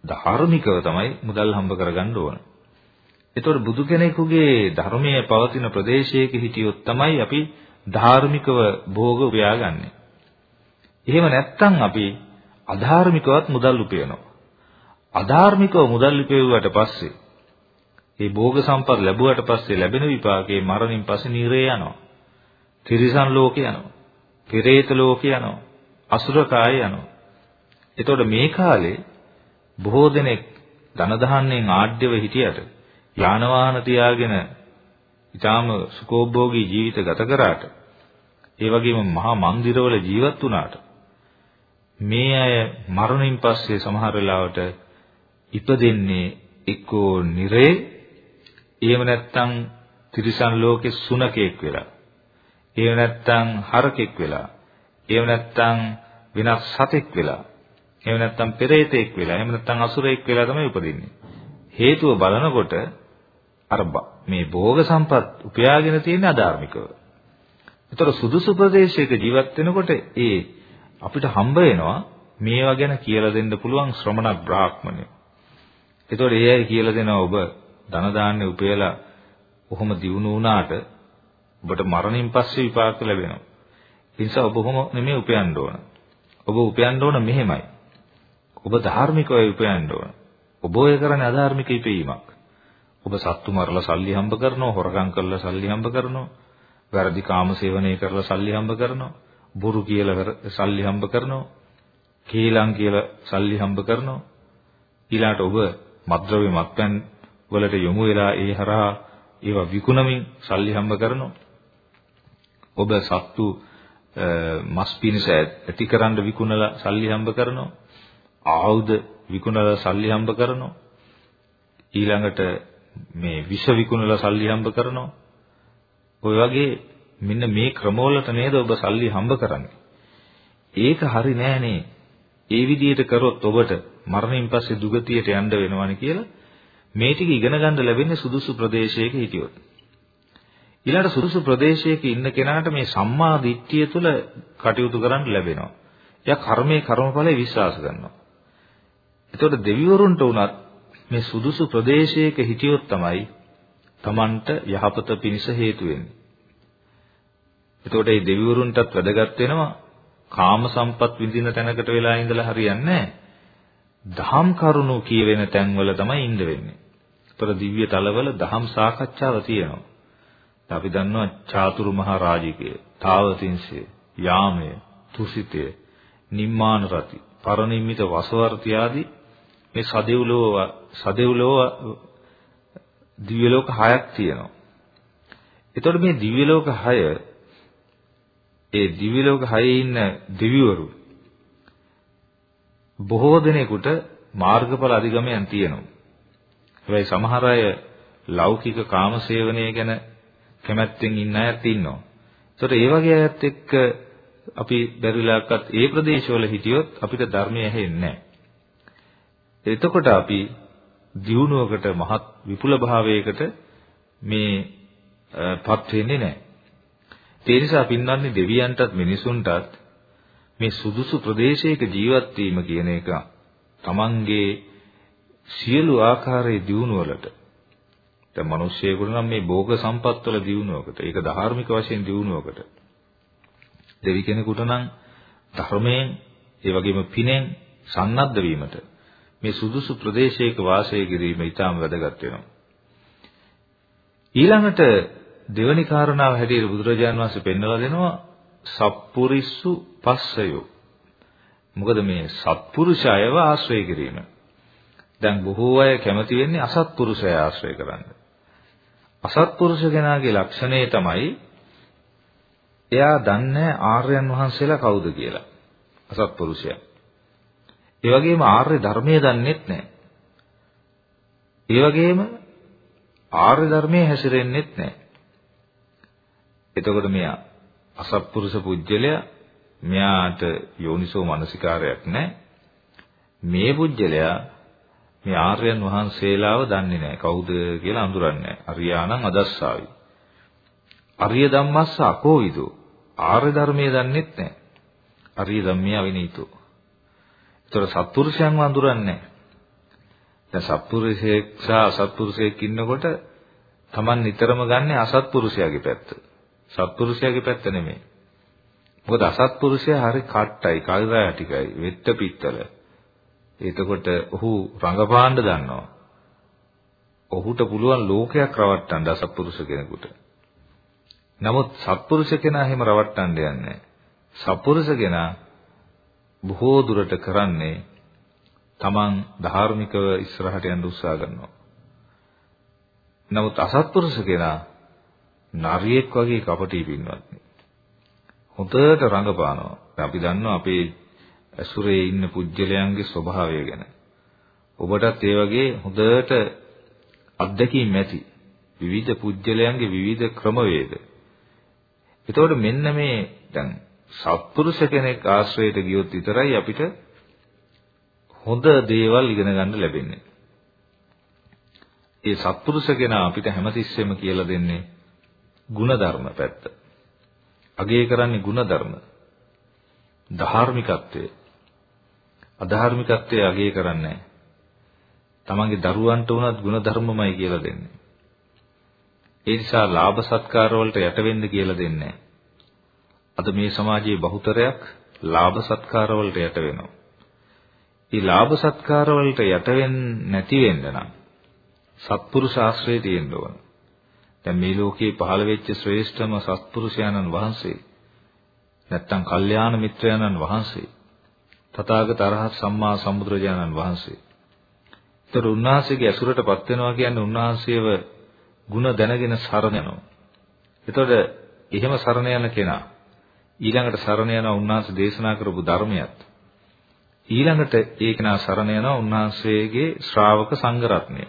ධාර්මිකව තමයි මුදල් හම්බ කරගන්න ඕන. එතකොට බුදු කෙනෙකුගේ ධර්මයේ පවතින ප්‍රදේශයක හිටියොත් තමයි අපි ධාර්මිකව භෝග උපයාගන්නේ. එහෙම නැත්නම් අපි අධාර්මිකවත් මුදල් උපයනවා. අධාර්මිකව මුදල් උපයුවාට පස්සේ ඒ භෝග සම්පත් ලැබුවට පස්සේ ලැබෙන විපාකේ මරණින් පස්සේ නිරේ යනවා. තිරිසන් ලෝකේ යනවා. පෙරේත ලෝකේ යනවා. අසුර කාය යනවා. එතකොට මේ කාලේ බොහෝ දෙනෙක් ධන දහන්නේ ආඩ්‍යව හිටියට යාන වාහන තියාගෙන ඊටාම සුඛෝභෝගී ජීවිත ගත කරාට ඒ වගේම මහා මන්දිරවල ජීවත් වුණාට මේ අය මරණින් පස්සේ සමහර වෙලාවට ඉපදෙන්නේ එක්කෝ නිරේ එහෙම නැත්නම් තිරිසන් ලෝකේ සුනකෙක් වෙලා එහෙම නැත්නම් හරකෙක් වෙලා එහෙම නැත්නම් වෙනස් සතෙක් වෙලා. එහෙම නැත්නම් පෙරේතෙක් වෙලා. එහෙම නැත්නම් අසුරෙක් වෙලා තමයි උපදින්නේ. හේතුව බලනකොට අර මේ භෝග සම්පත් උපයාගෙන තියෙන අධාර්මිකව. ඒතර සුදුසු ප්‍රදේශයක ජීවත් වෙනකොට ඒ අපිට හම්බ වෙනවා මේවා ගැන කියලා දෙන්න පුළුවන් ශ්‍රමණ බ්‍රාහ්මණය. ඒතකොට ඒ අය කියලා දෙනවා ඔබ ධන දාන්නේ උපයලා කොහොම දිනු වුණාට ඔබට මරණින් පස්සේ විපාක ලැබෙනවා. ඒ නිසා ඔබ කොහොම නෙමෙයි උපයන්න ඕන. ඔබ උපයන්න ඕන මෙහෙමයි. ඔබ ධාර්මිකව උපයන්න ඕන. ඔබ ඔය කරන්නේ අධාර්මික ඉපීමක්. ඔබ සත්තු මරලා සල්ලි හම්බ කරනවා, හොරකම් කරලා සල්ලි හම්බ කරනවා, වැරදි කාම සේවනය කරලා සල්ලි හම්බ කරනවා, බොරු කියලා සල්ලි හම්බ කරනවා, කේලම් කියලා සල්ලි හම්බ කරනවා. ඊළාට ඔබ මත්ද්‍රව්‍ය මත්පැන් වලට යොමු වෙලා ඒ හරහා ඒවා විකුණමින් සල්ලි හම්බ කරනවා. ඔබ සත්තු මස් පිණිස ඇතිකරන්න විකුණලා සල්ලි හම්බ කරනවා. ආයුධ විකුණලා සල්ලි හම්බ කරනවා. ඊළඟට මේ විෂ විකුණලා සල්ලි හම්බ කරනවා. ඔය වගේ මෙන්න මේ ක්‍රමවලට නේද ඔබ සල්ලි හම්බ කරන්නේ. ඒක හරි නෑනේ. ඒ විදිහට කරොත් ඔබට මරණයෙන් පස්සේ දුගතියට යන්න වෙනවනේ කියලා මේ ටික ඉගෙන ගන්න ලැබෙන්නේ සුදුසු ප්‍රදේශයක හිටියොත්. ඊළඟ සුදුසු ප්‍රදේශයක ඉන්න කෙනාට මේ සම්මා දිට්ඨිය තුළ කටයුතු කරන්න ලැබෙනවා. එයා කර්මයේ කර්මඵලයේ විශ්වාස කරනවා. එතකොට දෙවිවරුන්ට උනත් මේ සුදුසු ප්‍රදේශයක හිටියොත් තමයි Tamanට යහපත පිණිස හේතු වෙන්නේ. එතකොට මේ දෙවිවරුන්ටත් වැදගත් වෙනවා කාම සම්පත් විඳින තැනකට වෙලා ඉඳලා හරියන්නේ නැහැ. දහම් කරුණු කියවෙන තැන්වල තමයි ඉඳ වෙන්නේ. ඒතර දිව්‍ය තලවල දහම් සාකච්ඡාව තියෙනවා. අපි දන්නවා චාතුරු මහා රාජිකය, තාවතින්සය, යාමය, තුසිතය, නිම්මාන රති, පරනිම්මිත වසවර්ති ආදී මේ සදෙව්ලෝව සදෙව්ලෝව දිව්‍ය ලෝක හයක් තියෙනවා. එතකොට මේ දිව්‍ය ලෝක හය ඒ දිව්‍ය ලෝක හයේ ඉන්න දෙවිවරු බොහෝ දෙනෙකුට මාර්ගඵල අධිගමයන් තියෙනවා. හැබැයි සමහර අය ලෞකික කාමසේවනය ගැන කැමැත්තෙන් ඉන්න අයත් ඉන්නවා. ඒතකොට ඒ වගේ අයත් එක්ක අපි බැරිලාක්වත් ඒ ප්‍රදේශවල හිටියොත් අපිට ධර්මය ඇහෙන්නේ නැහැ. එතකොට අපි දියුණුවකට මහත් විපුල භාවයකට මේ පත් වෙන්නේ නැහැ. ඒ නිසා පින්වත්නි දෙවියන්ටත් මිනිසුන්ටත් මේ සුදුසු ප්‍රදේශයක ජීවත් වීම කියන එක තමන්ගේ සියලු ආකාරයේ දියුණුවලට දැන් මිනිස්සෙකුට නම් මේ භෝග සම්පත් වල දියුණුවකට ඒක ධාර්මික වශයෙන් දියුණුවකට දෙවි කෙනෙකුට නම් ධර්මයෙන් ඒ වගේම පිනෙන් සන්නද්ධ වීමට මේ සුදුසු ප්‍රදේශයක වාසය කිරීම ඉතාම වැදගත් වෙනවා ඊළඟට දෙවැනි කාරණාව හැටියට බුදුරජාණන් වහන්සේ පෙන්වලා දෙනවා සප්පුරිස්සු පස්සයෝ මොකද මේ සත්පුරුෂයව ආශ්‍රය කිරීම දැන් බොහෝ අය කැමති වෙන්නේ අසත්පුරුෂය ආශ්‍රය කරන්න අසත්පුරුෂ කෙනාගේ ලක්ෂණය තමයි එයා දන්නේ ආර්යයන් වහන්සේලා කවුද කියලා. අසත්පුරුෂයා. ඒ වගේම ආර්ය ධර්මයේ දන්නේත් නැහැ. ඒ වගේම ආර්ය ධර්මයේ හැසිරෙන්නෙත් නැහැ. එතකොට මෙයා අසත්පුරුෂ පුජ්‍යලයා මෙයාට යෝනිසෝ මනසිකාරයක් නැහැ. මේ පුජ්‍යලයා මේ ආර්යයන් වහන්සේලාව දන්නේ නැහැ කවුද කියලා අඳුරන්නේ නැහැ. අරියාණං අදස්සාවි. අරිය ධම්මස්ස අකෝවිදෝ. ආර්ය ධර්මයේ දන්නේත් නැහැ. අරිය ධම්මිය අවිනීතෝ. ඒතර සත්පුරුෂයන්ව අඳුරන්නේ නැහැ. දැන් සත්පුරුෂයෙක් සහ අසත්පුරුෂයෙක් ඉන්නකොට Taman නිතරම ගන්න අසත්පුරුෂයාගේ පැත්ත. සත්පුරුෂයාගේ පැත්ත නෙමෙයි. මොකද අසත්පුරුෂයා හරි කට්ටයි, කල්රෑ ටිකයි, වෙත්ත පිත්තල. එතකොට ඔහු රඟපාන්න දන්නවා. ඔහුට පුළුවන් ලෝකයක් රවට්ටන්න අසත්පුරුෂ කෙනෙකුට. නමුත් සත්පුරුෂ කෙනා එහෙම රවට්ටන්න යන්නේ නැහැ. සත්පුරුෂ කෙනා බොහෝ දුරට කරන්නේ තමන් ධාර්මිකව ඉස්සරහට යන්න උත්සාහ කරනවා. නමුත් අසත්පුරුෂ කෙනා නරියෙක් වගේ කපටි පින්වත්නි. හොඳට රඟපානවා. අපි දන්නවා අපේ ඇසුරේ ඉන්න පුජ්‍යලයන්ගේ ස්වභාවය ගැන. ඔබටත් ඒ වගේ හොඳට අත්දැකීම් ඇති. විවිධ පුජ්‍යලයන්ගේ විවිධ ක්‍රමවේද. එතකොට මෙන්න මේ දැන් සත්පුරුෂ කෙනෙක් ආශ්‍රයයට ගියොත් විතරයි අපිට හොඳ දේවල් ඉගෙන ගන්න ලැබෙන්නේ. ඒ සත්පුරුෂ කෙනා අපිට හැමතිස්සෙම කියලා දෙන්නේ ಗುಣධර්ම පැත්ත. අගය කරන්නේ ಗುಣධර්ම. ධාර්මිකත්වය. අධාර්මිකත්වය අගය කරන්නේ නැහැ. තමන්ගේ දරුවන්ට උනත් ಗುಣධර්මමයි කියලා දෙන්නේ. ඒ නිසා ලාභ සත්කාර වලට යට වෙන්න කියලා දෙන්නේ නැහැ. අද මේ සමාජයේ බහුතරයක් ලාභ සත්කාර වලට යට වෙනවා. මේ ලාභ සත්කාර වලට යට වෙන්නේ නැති වෙන්න නම් සත්පුරුෂ ආශ්‍රය තියෙන්න ඕන. දැන් මේ ලෝකේ පහළ වෙච්ච ශ්‍රේෂ්ඨම සත්පුරුෂයන්න් වහන්සේ නැත්තම් කල්යාණ මිත්‍රයන්න් වහන්සේ තථාගත අරහත් සම්මා සම්බුදුරජාණන් වහන්සේ. ඒතර උන්වහන්සේගේ ඇසුරටපත් වෙනවා කියන්නේ උන්වහන්සේව ಗುಣ දැනගෙන සරණ යනවා. එතකොට එහෙම සරණ යන කෙනා ඊළඟට සරණ යනවා උන්වහන්සේ දේශනා කරපු ධර්මයත්. ඊළඟට ඒ කෙනා සරණ යනවා උන්වහන්සේගේ ශ්‍රාවක සංඝ රත්නය.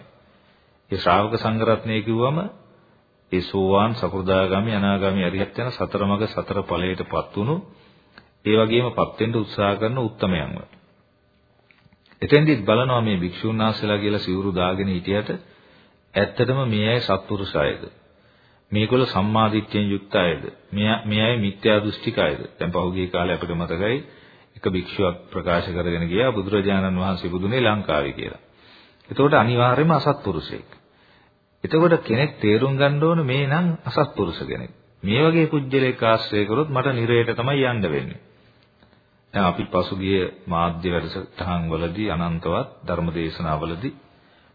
ඒ ශ්‍රාවක සංඝ රත්නය කිව්වම ඒ සෝවාන් සකෘදාගාමි අනාගාමි අරියත් යන සතර මඟ සතර ඵලයටපත් වුණු ඒ වගේමපත් වෙන්න උත්සාහ කරන උත්තමයන්ව. එතෙන්දිත් බලනවා මේ භික්ෂුන් වහන්සේලා කියලා සිවුරු දාගෙන හිටියට ඇත්තටම මේ අය සත්පුරුෂ අයද? මේගොල්ල සම්මාදිට්ඨියෙන් යුක්ත අයද? මේ අය මිත්‍යා දෘෂ්ටික අයද? දැන් පහුගිය කාලේ අපිට මතකයි එක භික්ෂුවක් ප්‍රකාශ කරගෙන ගියා බුදුරජාණන් වහන්සේ බුදුනේ ලංකාවේ කියලා. එතකොට අනිවාර්යයෙන්ම අසත්පුරුෂයෙක්. එතකොට කෙනෙක් තේරුම් ගන්න ඕන මේ නම් අසත්පුරුෂ කෙනෙක්. මේ වගේ කුජලයක ආශ්‍රය කරොත් මට නිරේට තමයි යන්න වෙන්නේ. දැන් අපි පසුගිය මාධ්‍ය වැඩසටහන් වලදී අනන්තවත් ධර්මදේශනාවලදී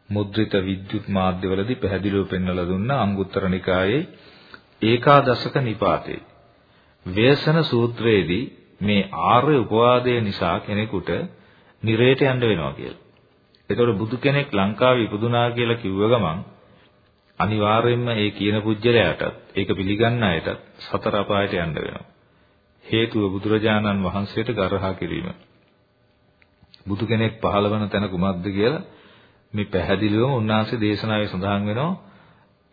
මුද්‍රිත විද්‍යුත් මාධ්‍යවලදී පැහැදිලිව පෙන්වලා දුන්න අංගුත්තර නිකායේ ඒකාදශක නිපාතේ ව්‍යසන සූත්‍රයේදී මේ ආර්ය උපවාදය නිසා කෙනෙකුට නිරේට යන්න වෙනවා කියලා. ඒතකොට බුදු කෙනෙක් ලංකාවේ ඉපදුනා කියලා කිව්ව ගමන් අනිවාර්යයෙන්ම ඒ කියන පුජ්‍යලයාටත් ඒක පිළිගන්න අයටත් සතර අපායට යන්න වෙනවා. හේතුව බුදුරජාණන් වහන්සේට ගරහා කිරීම. බුදු කෙනෙක් පහළ වන තැන කුමක්ද කියලා මේ පැහැදිලිවම උන්වහන්සේ දේශනාවේ සඳහන් වෙනවා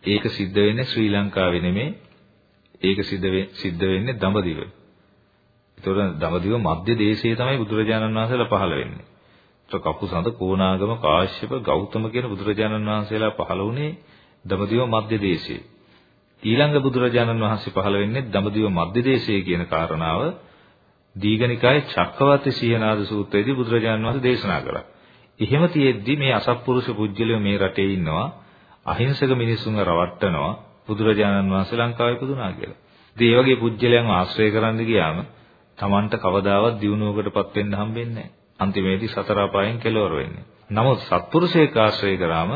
ඒක සිද්ධ වෙන්නේ ශ්‍රී ලංකාවේ නෙමෙයි ඒක සිද්ධ වෙන්නේ දඹදිව. ඒතකොට දඹදිව මධ්‍ය දේශයේ තමයි බුදුරජාණන් වහන්සේලා පහළ වෙන්නේ. ඒතකොට කපුසඳ කෝණාගම කාශ්‍යප ගෞතම කියන බුදුරජාණන් වහන්සේලා පහළ වුණේ දඹදිව මධ්‍ය දේශයේ. ඊළඟ බුදුරජාණන් වහන්සේ පහළ වෙන්නේ දඹදිව මධ්‍ය දේශයේ කියන කාරණාව දීඝනිකායේ චක්කවර්ති සීහනාද සූත්‍රයේදී බුදුරජාණන් වහන්සේ දේශනා කළා. එහෙම තියෙද්දි මේ අසත්පුරුෂ පුජ්‍යලයෝ මේ රටේ ඉන්නවා අහිංසක මිනිසුන්ව රවට්ටනවා බුදුරජාණන් වහන්සේ ලංකාවේ ඉපදුනා කියලා. ඉතින් මේ වගේ පුජ්‍යලයන් ආශ්‍රය කරන්න ගියාම Tamanට කවදාවත් දියුණුවකටපත් වෙන්න හම්බෙන්නේ නැහැ. අන්තිමේදී සතර අපායෙන් කෙලවර වෙන්නේ. නමුත් සත්පුරුෂයෙක් ආශ්‍රය කරාම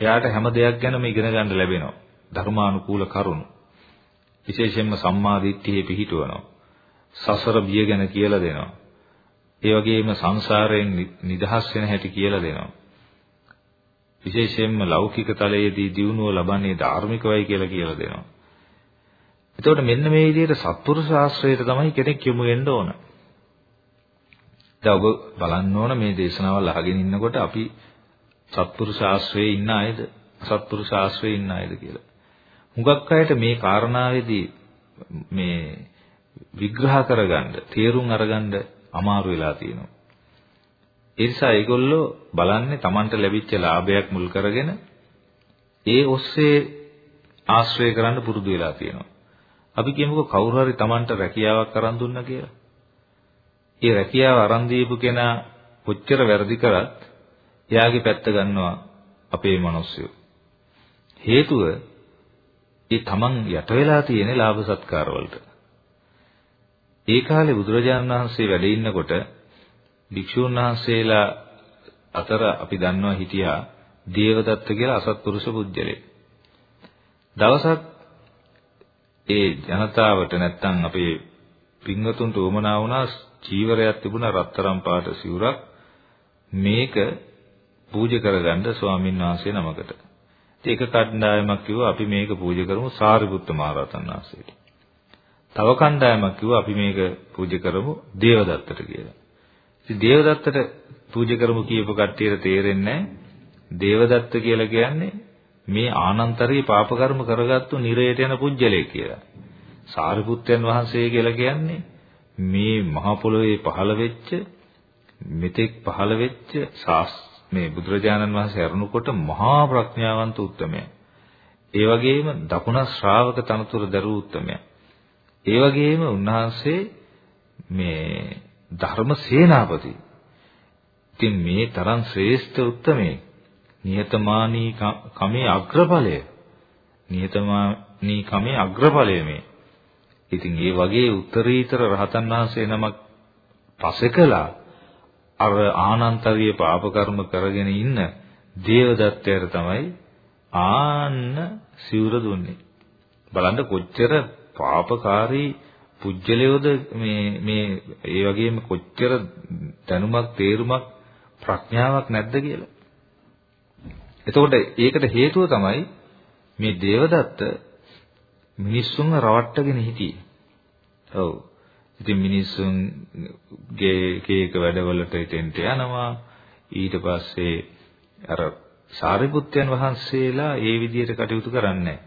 එයාට හැම දෙයක් ගැනම ඉගෙන ගන්න ලැබෙනවා. ධර්මානුකූල කරුණු. විශේෂයෙන්ම සම්මා දිට්ඨියේ පිහිටවනවා. සසර බිය ගැන කියලා දෙනවා. ඒ වගේම සංසාරයෙන් නිදහස් වෙන හැටි කියලා දෙනවා. විශේෂයෙන්ම ලෞකික තලයේදී දියුණුව ලබන්නේ ධාර්මිකවයි කියලා කියලා දෙනවා. එතකොට මෙන්න මේ විදිහට සත්පුරුෂ ආශ්‍රයයට තමයි කෙනෙක් යොමු වෙන්න ඕන. දැන් ඔබ බලන්න ඕන මේ දේශනාවල් අහගෙන ඉන්නකොට අපි සත්පුරුෂ ආශ්‍රයේ ඉන්න අයද අසත්පුරුෂ ආශ්‍රයේ ඉන්න අයද කියලා. හුඟක් අයට මේ කාරණාවේදී මේ විග්‍රහ කරගන්න, තේරුම් අරගන්න අමාරු වෙලා තියෙනවා. ඒ නිසා ඒගොල්ලෝ බලන්නේ Tamanට ලැබිච්ච ලාභයක් මුල් කරගෙන ඒ ඔස්සේ ආශ්‍රය කරන්න පුරුදු වෙලා තියෙනවා. අපි කියමුකෝ කවුරු හරි Tamanට රැකියාවක් අරන් දුන්නා කියලා. ඒ රැකියාව අරන් දීපු කෙනා කොච්චර වැරදි කරත් එයාගේ පැත්ත ගන්නවා අපේ මිනිස්සු. හේතුව ඒ Taman යට වෙලා තියෙන ලාභ සත්කාර වලට. ඒ කාලේ බුදුරජාණන් වහන්සේ වැඩ ඉන්නකොට භික්ෂූන් වහන්සේලා අතර අපි දන්නවා හිටියා දේවදත්ත කියලා අසත්පුරුෂ පුජ්‍යලේ. දවසක් ඒ ජනතාවට නැත්තම් අපේ පින්වතුන්ට උවමනා වුණා චීවරයක් තිබුණා රත්තරන් පාට සිවුරක් මේක පූජා කරගන්න ස්වාමින් වහන්සේ නමකට. ඉතින් එක කණ්ඩායමක් කිව්වා අපි මේක පූජා කරමු සාරිපුත්ත මහ රහතන් වහන්සේට. තව කණ්ඩායමක් කිව්වා අපි මේක පූජා කරමු දේවදත්තට කියලා. ඉතින් දේවදත්තට පූජා කරමු කියපු කට්ටියට තේරෙන්නේ දේවදත්ත කියලා කියන්නේ මේ ආනන්තරී පාප කර්ම කරගත්තු නිරයට යන පුජ්‍යලේ කියලා. සාරිපුත්තයන් වහන්සේ කියලා කියන්නේ මේ මහ පොළොවේ පහළ වෙච්ච මෙතෙක් පහළ වෙච්ච මේ බුදුරජාණන් වහන්සේ අරුණකොට මහා ප්‍රඥාවන්ත උත්තමයා. ඒ වගේම දකුණ ශ්‍රාවක තනතුර දරූ උත්තමයා. ඒ වගේම උන්වහන්සේ මේ ධර්ම සේනාපති. ඉතින් මේ තරම් ශ්‍රේෂ්ඨ උත්තමේ නිහතමානී කමේ අග්‍රඵලය. නිහතමානී කමේ අග්‍රඵලය මේ. ඉතින් ඒ වගේ උත්තරීතර රහතන් වහන්සේ නමක් පසෙකලා අර ආනන්තරිය පාප කර්ම කරගෙන ඉන්න දේවදත්තයට තමයි ආන්න සිවුර දුන්නේ. බලන්න කොච්චර පාපකාරී පුජ්‍යලයෝද මේ මේ ඒ වගේම කොච්චර දැනුමක් තේරුමක් ප්‍රඥාවක් නැද්ද කියලා. එතකොට ඒකට හේතුව තමයි මේ දේවදත්ත මිනිස්සුන්ව රවට්ටගෙන හිටියේ. ඔව්. ඉතින් මිනිස්සුන්ගේ එක එක වැඩවලට ඉතින්ට යනවා. ඊට පස්සේ අර සාරිපුත්යන් වහන්සේලා ඒ විදිහට කටයුතු කරන්නේ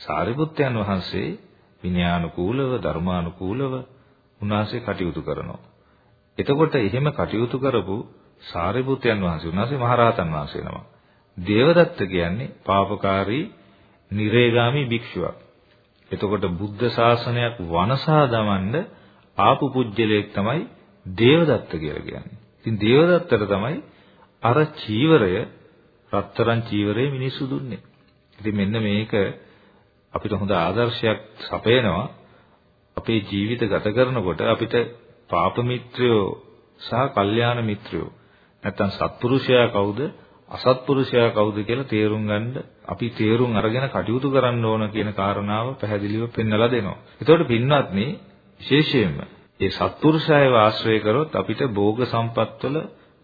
සාරිපුත්යන් වහන්සේ විනයානුකූලව ධර්මානුකූලව උන්වහන්සේ කටයුතු කරනවා. එතකොට එහෙම කටයුතු කරපු සාරිපුත්යන් වහන්සේ උන්වහන්සේ මහරහතන් වහන්සේ නම. දේවදත්ත කියන්නේ පාපකාරී නිරේගාමි භික්ෂුවක්. එතකොට බුද්ධ ශාසනයක් වනසා දමන්න ආපු පුජ්‍යලයක් තමයි දේවදත්ත කියලා කියන්නේ. ඉතින් දේවදත්තට තමයි අර චීවරය රත්තරන් චීවරේ මිනිස්සු දුන්නේ. ඉතින් මෙන්න මේක අපිට හොඳ ආදර්ශයක් සපයනවා. අපේ ජීවිත ගත කරනකොට අපිට පාප මිත්‍රයෝ සහ කල්යාණ මිත්‍රයෝ නැත්තම් සත්පුරුෂයා කවුද අසත්පුරුෂයා කවුද කියලා තේරුම් ගන්න අපි තේරුම් අරගෙන කටයුතු කරන්න ඕන කියන කාරණාව පැහැදිලිව පෙන්වලා දෙනවා. ඒතකොට පින්වත්නි විශේෂයෙන්ම මේ සත්පුරුෂයව ආශ්‍රය කරොත් අපිට භෝග සම්පත්වල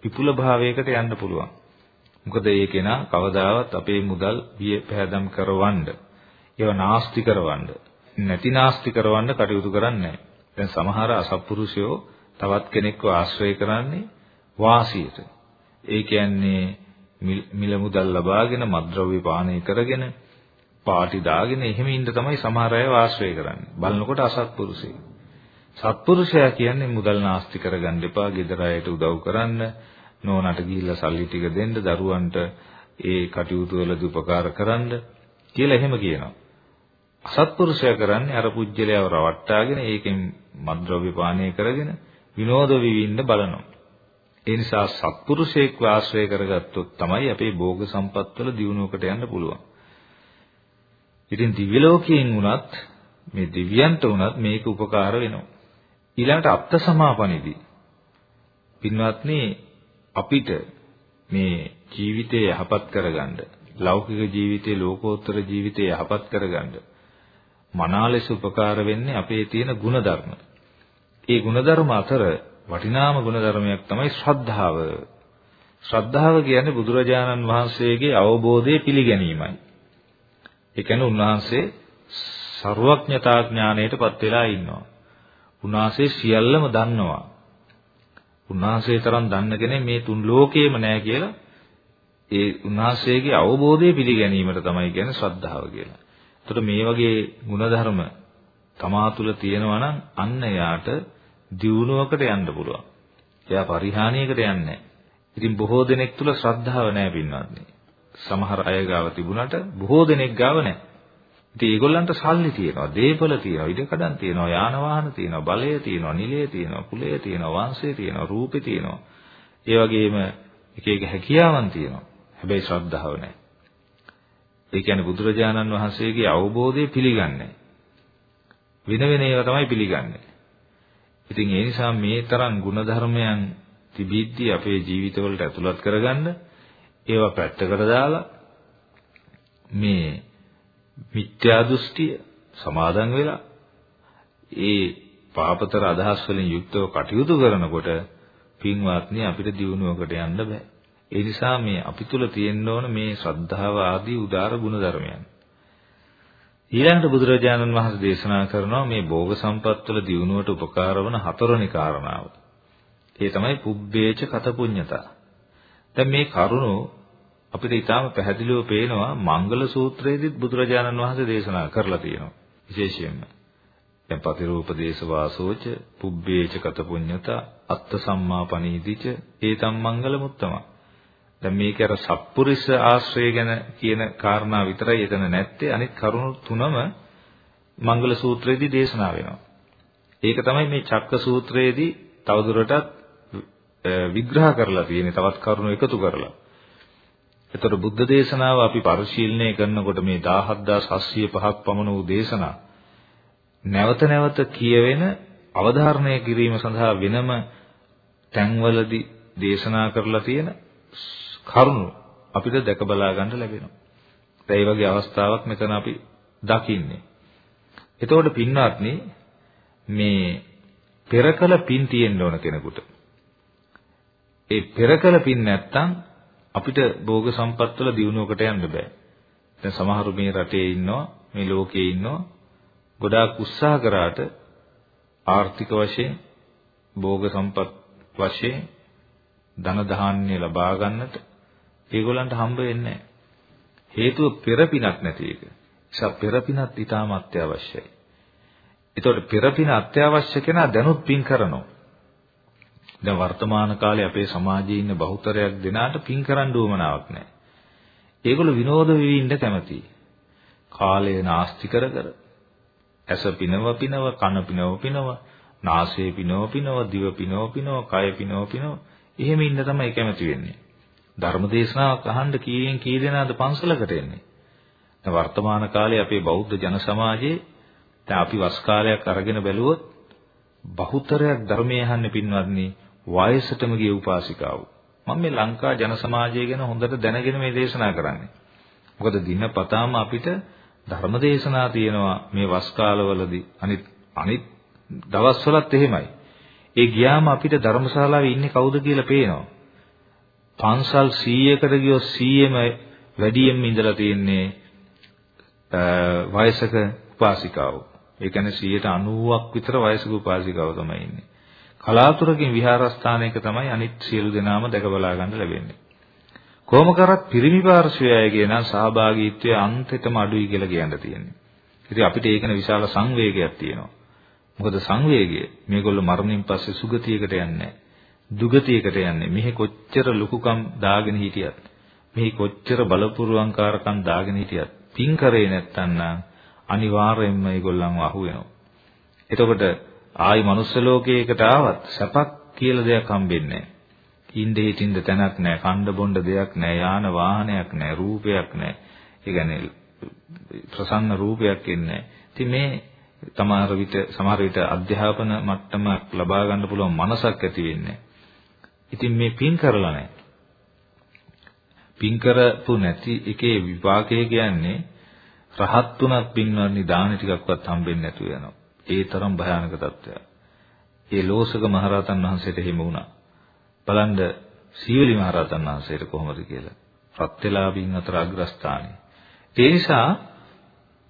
විපුල භාවයකට යන්න පුළුවන්. මොකද ඒ කෙනා කවදාවත් අපේ මුදල් බිය පැහැදම් කරවන්න, ඒව නාස්ති කරවන්න, නැති නාස්ති කරවන්න කටයුතු කරන්නේ දැන් සමහර අසත්පුරුෂයෝ තවත් කෙනෙක්ව ආශ්‍රය කරන්නේ වාසියට. ඒ කියන්නේ මිල මුදල් ලබාගෙන මද්ද්‍රව්‍ය පානය කරගෙන පාටි දාගෙන එහෙම ඉන්න තමයි සමහර අය ආශ්‍රය කරන්නේ. බලනකොට අසත්පුරුෂයෙක්. සත්පුරුෂයා කියන්නේ මුදල් නාස්ති කරගන්න එපා, ගෙදර අයට උදව් කරන්න, නෝනට ගිහිල්ලා සල්ලි ටික දෙන්න, දරුවන්ට ඒ කටයුතු වලදී උපකාර කරන්න කියලා එහෙම කියනවා. අසත්පුරුෂයා කරන්නේ අර පුජ්‍යලයව රවට්ටාගෙන ඒකෙන් මද්ද්‍රව්‍ය පානය කරගෙන විනෝද විවින්න බලනවා. ඒ නිසා සත්පුරුෂයෙක් ආශ්‍රය කරගත්තොත් තමයි අපේ භෝග සම්පත්වල දියුණුවකට යන්න පුළුවන්. ඉතින් දිව්‍ය ලෝකයෙන් වුණත් මේ දිව්‍යයන්ට වුණත් මේක උපකාර වෙනවා. ඊළඟට අත්ත සමාපනිදී පින්වත්නි අපිට මේ ජීවිතය යහපත් කරගන්න ලෞකික ජීවිතේ ලෝකෝත්තර ජීවිතේ යහපත් කරගන්න මනා ලෙස උපකාර වෙන්නේ අපේ තියෙන ಗುಣධර්ම. ඒ ಗುಣධර්ම අතර වටිනාම ಗುಣධර්මයක් තමයි ශ්‍රද්ධාව. ශ්‍රද්ධාව කියන්නේ බුදුරජාණන් වහන්සේගේ අවබෝධය පිළිගැනීමයි. ඒ කියන්නේ උන්වහන්සේ ਸਰවඥතා ඥාණයට පත් වෙලා ඉන්නවා. උන්වහන්සේ සියල්ලම දන්නවා. උන්වහන්සේ තරම් දන්න කෙනෙක් මේ තුන් ලෝකේම නැහැ කියලා ඒ උන්වහන්සේගේ අවබෝධය පිළිගැනීමට තමයි කියන්නේ ශ්‍රද්ධාව කියලා. එතකොට මේ වගේ ಗುಣධර්ම තමා තුළ තියෙනවා නම් අන්න එයාට දියුණුවකට යන්න පුළුවන්. එයා පරිහානියකට යන්නේ නැහැ. ඉතින් බොහෝ දෙනෙක් තුල ශ්‍රද්ධාව නැහැ පින්වත්නි. සමහර අය ගාව තිබුණාට බොහෝ දෙනෙක් ගාව නැහැ. ඉතින් ඒගොල්ලන්ට සල්ලි තියෙනවා, දේපල තියෙනවා, ඉඩකඩම් තියෙනවා, යාන වාහන තියෙනවා, බලය තියෙනවා, නිලය තියෙනවා, කුලය තියෙනවා, වංශය තියෙනවා, රූපේ තියෙනවා. ඒ වගේම එක එක හැකියාවන් තියෙනවා. හැබැයි ශ්‍රද්ධාව නැහැ. ඒ කියන්නේ බුදුරජාණන් වහන්සේගේ අවබෝධය පිළිගන්නේ වෙන වෙන ඒවා තමයි පිළිගන්නේ. ඉතින් ඒ නිසා මේ තරම් ಗುಣධර්මයන් තිබිද්දී අපේ ජීවිතවලට ඇතුළත් කරගන්න ඒවා පැත්තකට දාලා මේ මිත්‍යා දෘෂ්ටිය සමාදන් වෙලා ඒ පාපතර අදහස් වලින් යුක්තව කටයුතු කරනකොට පින්වත්නි අපිට දියුණුවකට යන්න බෑ. ඒ නිසා මේ අපි තුල තියෙන්න ඕන මේ ශ්‍රද්ධාව ආදී උදාර ගුණ ධර්මයන්. ඊළඟට බුදුරජාණන් වහන්සේ දේශනා කරනවා මේ භෝග සම්පත් වල දියුණුවට උපකාර වන හතරවෙනි කාරණාව. ඒ තමයි පුබ්බේච කත පුඤ්ඤතා. දැන් මේ කරුණෝ අපිට ඊටාම පැහැදිලිව පේනවා මංගල සූත්‍රයේදීත් බුදුරජාණන් වහන්සේ දේශනා කරලා තියෙනවා විශේෂයෙන්ම. දැන් පතිරූපදේශ වාසෝච පුබ්බේච කත පුඤ්ඤතා අත්ත සම්මා පනීදිච ඒතම් මංගල මුත්තම දැන් මේක අර සත්පුරිස ආශ්‍රය ගැන කියන කාරණා විතරයි එතන නැත්තේ. අනිත් කරුණු තුනම මංගල සූත්‍රයේදී දේශනා වෙනවා. ඒක තමයි මේ චක්ක සූත්‍රයේදී තවදුරටත් විග්‍රහ කරලා තියෙන්නේ තවත් කරුණු එකතු කරලා. එතකොට බුද්ධ දේශනාව අපි පරිශීලනය කරනකොට මේ 17705ක් පමණ වූ දේශනා නැවත නැවත කියවෙන අවධාරණය කිරීම සඳහා වෙනම තැන්වලදී දේශනා කරලා තියෙන කරුණු අපිට දැක බලා ගන්න ලැබෙනවා. ඒ වගේ අවස්ථාවක් මෙතන අපි දකින්නේ. එතකොට පින්වත්නි මේ පෙරකල පින් තියෙන්න ඕන කෙනෙකුට. ඒ පෙරකල පින් නැත්තම් අපිට භෝග සම්පත් වල දියුණුවකට යන්න බෑ. දැන් සමහරු මේ රටේ ඉන්නවා, මේ ලෝකේ ඉන්නවා. ගොඩාක් උත්සාහ කරාට ආර්ථික වශයෙන්, භෝග සම්පත් වශයෙන් ධන ධාන්‍ය ලබා ගන්නට ඒගොල්ලන්ට හම්බ වෙන්නේ හේතුව පෙරපිනක් නැති එක. නිසා පෙරපිනත් ඊටාම අත්‍යවශ්‍යයි. ඒතකොට පෙරපින අත්‍යවශ්‍ය කෙනා දැනුත් පින් කරනවා. දැන් වර්තමාන කාලේ අපේ සමාජයේ ඉන්න බහුතරයක් දෙනාට පින් කරන්න උවමනාවක් නැහැ. ඒගොල්ලෝ විනෝද වෙවි ඉන්න කැමතියි. කාලය නාස්ති කර කර ඇස පිනව පිනව කන පිනව පිනව නාසය පිනව පිනව දිව පිනව පිනව කය පිනව පිනව එහෙම ඉන්න තමයි කැමති වෙන්නේ. ධර්ම දේශනාවක් අහන්න කීයෙන් කී දෙනාද පන්සලකට එන්නේ. දැන් වර්තමාන කාලේ අපේ බෞද්ධ ජන සමාජයේ දැන් අපි වස් කාලයක් අරගෙන බැලුවොත් බහුතරයක් ධර්මයේ අහන්නේ පින්වත්නි වයසටම ගිය උපාසිකාවෝ. මම මේ ලංකා ජන සමාජය ගැන හොඳට දැනගෙන මේ දේශනා කරන්නේ. මොකද දිනපතාම අපිට ධර්ම දේශනා තියෙනවා මේ වස් කාලවලදී අනිත් අනිත් දවස්වලත් එහෙමයි. ඒ ගියාම අපිට ධර්මශාලාවේ ඉන්නේ කවුද කියලා පේනවා. පන්සල් 100කට ගියොත් 100ම වැඩියෙන් ඉඳලා තියෙන්නේ වයසක උපාසිකාවෝ. ඒ කියන්නේ 90ක් විතර වයසක උපාසිකාවෝ තමයි ඉන්නේ. කලාතුරකින් විහාරස්ථානයක තමයි අනිත් සියලු දෙනාම දැක බලා ගන්න ලැබෙන්නේ. කොහොම කරත් පිරිමි පාර්ශ්වයයගේ නම් සහභාගීත්වය අන්තිතම අඩුයි කියලා කියන්න තියෙන්නේ. ඉතින් අපිට ඒකන විශාල සංවේගයක් තියෙනවා. මොකද සංවේගය මේගොල්ලෝ මරණින් පස්සේ සුගතියකට යන්නේ දුගතියකට යන්නේ. මෙහි කොච්චර ලුකුකම් දාගෙන හිටියත්, මෙහි කොච්චර බලපුරුවන්කාරකම් දාගෙන හිටියත්, පින් කරේ නැත්තම් අනිවාර්යයෙන්ම මේගොල්ලන්ව අහු වෙනවා. එතකොට ආයි මනුස්ස ලෝකයකට ආවත් සැපක් කියලා දෙයක් හම්බෙන්නේ නැහැ. ඉන්න හිටින්න තැනක් නැහැ, කණ්ඩ බොණ්ඩ දෙයක් නැහැ, යාන වාහනයක් නැහැ, රූපයක් නැහැ. ඒ කියන්නේ ප්‍රසන්න රූපයක් ඉන්නේ. ඉතින් මේ තමාර විට සමහර විට අධ්‍යාපන මට්ටමක් ලබා ගන්න පුළුවන් මනසක් ඇති වෙන්නේ. ඉතින් මේ පින් කරලා නැහැ. පින් කරපු නැති එකේ විපාකය කියන්නේ රහත් තුනක් පින්වන්නේ දාන ටිකක්වත් හම්බෙන්නේ නැතුව යනවා. ඒ තරම් භයානක තත්ත්වයක්. ඒ ලෝසක මහරහතන් වහන්සේට හිම වුණා. බලන්න සීවලි මහරහතන් වහන්සේට කොහොමද කියලා. ප්‍රත්‍යලාභීන් අතර අග්‍රස්ථානයි. ඒ නිසා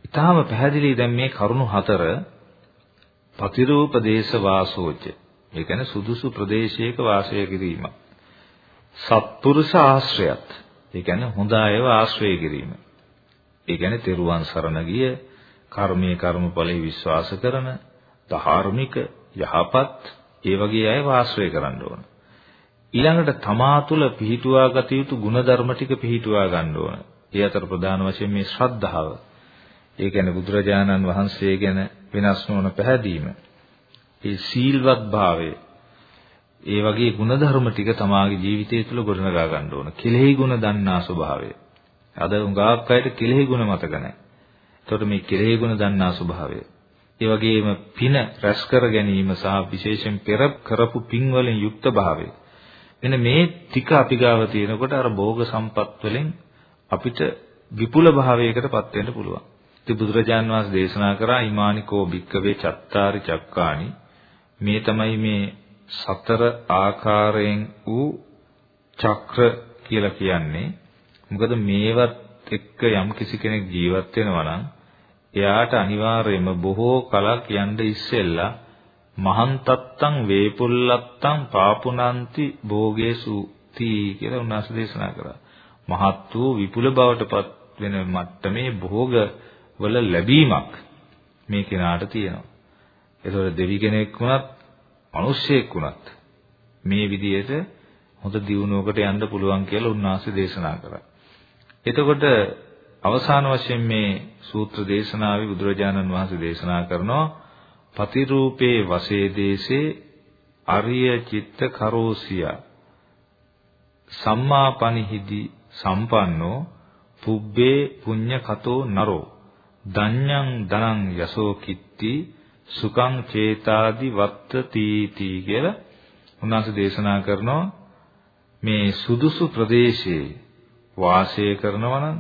ඊටාම පැහැදිලි දැන් මේ කරුණු හතර පතිරූප දේශ වාසෝච. ඒ කියන්නේ සුදුසු ප්‍රදේශයක වාසය කිරීම. සත්පුරුෂ ආශ්‍රයත්. ඒ කියන්නේ හොඳ අයව ආශ්‍රය කිරීම. ඒ කියන්නේ තෙරුවන් සරණ ගිය කර්මයේ කර්මඵලයේ විශ්වාස කරන ධාර්මික යහපත් ඒ වගේ අය වාසය කරන්න ඕන. ඊළඟට තමා තුළ පිහිටුවා ගත යුතු ಗುಣධර්ම ටික පිහිටුවා ගන්න ඕන. ඒ අතර ප්‍රධාන වශයෙන් මේ ශ්‍රද්ධාව. ඒ කියන්නේ බුදුරජාණන් වහන්සේ ගැන වෙනස් නොවන පැහැදීම. ඒ සීල්වත් භාවය. ඒ වගේ ಗುಣධර්ම ටික තමාගේ ජීවිතය තුළ ගොඩනගා ගන්න ඕන. කෙලෙහි ගුණ දන්නා ස්වභාවය. අද උඟාක් අයට කෙලෙහි ගුණ මතක නැහැ. එතකොට මේ කෙලෙහි ගුණ දන්නා ස්වභාවය. ඒ වගේම පින රැස් කර ගැනීම සහ විශේෂයෙන් පෙර කරපු පින් වලින් යුක්ත භාවය. මෙන්න මේ ටික අපි ගාව තියෙනකොට අර භෝග සම්පත් වලින් අපිට විපුල භාවයකටපත් වෙන්න පුළුවන්. ඉතින් බුදුරජාන් වහන්සේ දේශනා කරා ඊමානිකෝ භික්කවේ චත්තාරි චක්කානි මේ තමයි මේ සතර ආකාරයෙන් වූ චක්‍ර කියලා කියන්නේ. මොකද මේවත් එක්ක යම් කිසි කෙනෙක් ජීවත් වෙනවා නම් එයාට අනිවාර්යයෙන්ම බොහෝ කලක් යන්න ඉස්සෙල්ලා මහන්තත්තං වේපුල්ලත්තං පාපුනන්ති භෝගේසු තී කියලා උන්වහන්සේ දේශනා කරා. මහත් වූ විපුල බවටපත් වෙන මට්ටමේ භෝග වල ලැබීමක් මේ කෙනාට තියෙනවා. ඒතකොට දෙවි කෙනෙක් වුණත්, මිනිස්සෙක් වුණත් මේ විදිහට හොඳ දියුණුවකට යන්න පුළුවන් කියලා උන්වහන්සේ දේශනා කරා. එතකොට අවසාන වශයෙන් මේ සූත්‍ර දේශනාවේ බුදුරජාණන් වහන්සේ දේශනා කරනවා පතිරූපේ වසේ දේශේ අරිය චිත්ත කරෝසියා සම්මාපනිහිදි සම්පන්නෝ පුබ්බේ පුඤ්ඤ කතෝ නරෝ දඤ්ඤං දනං යසෝ කිත්ති සුඛං චේතාදි වත්තති කියලා උන්වහන්සේ දේශනා කරනවා. මේ සුදුසු ප්‍රදේශයේ වාසය කරනවා නම්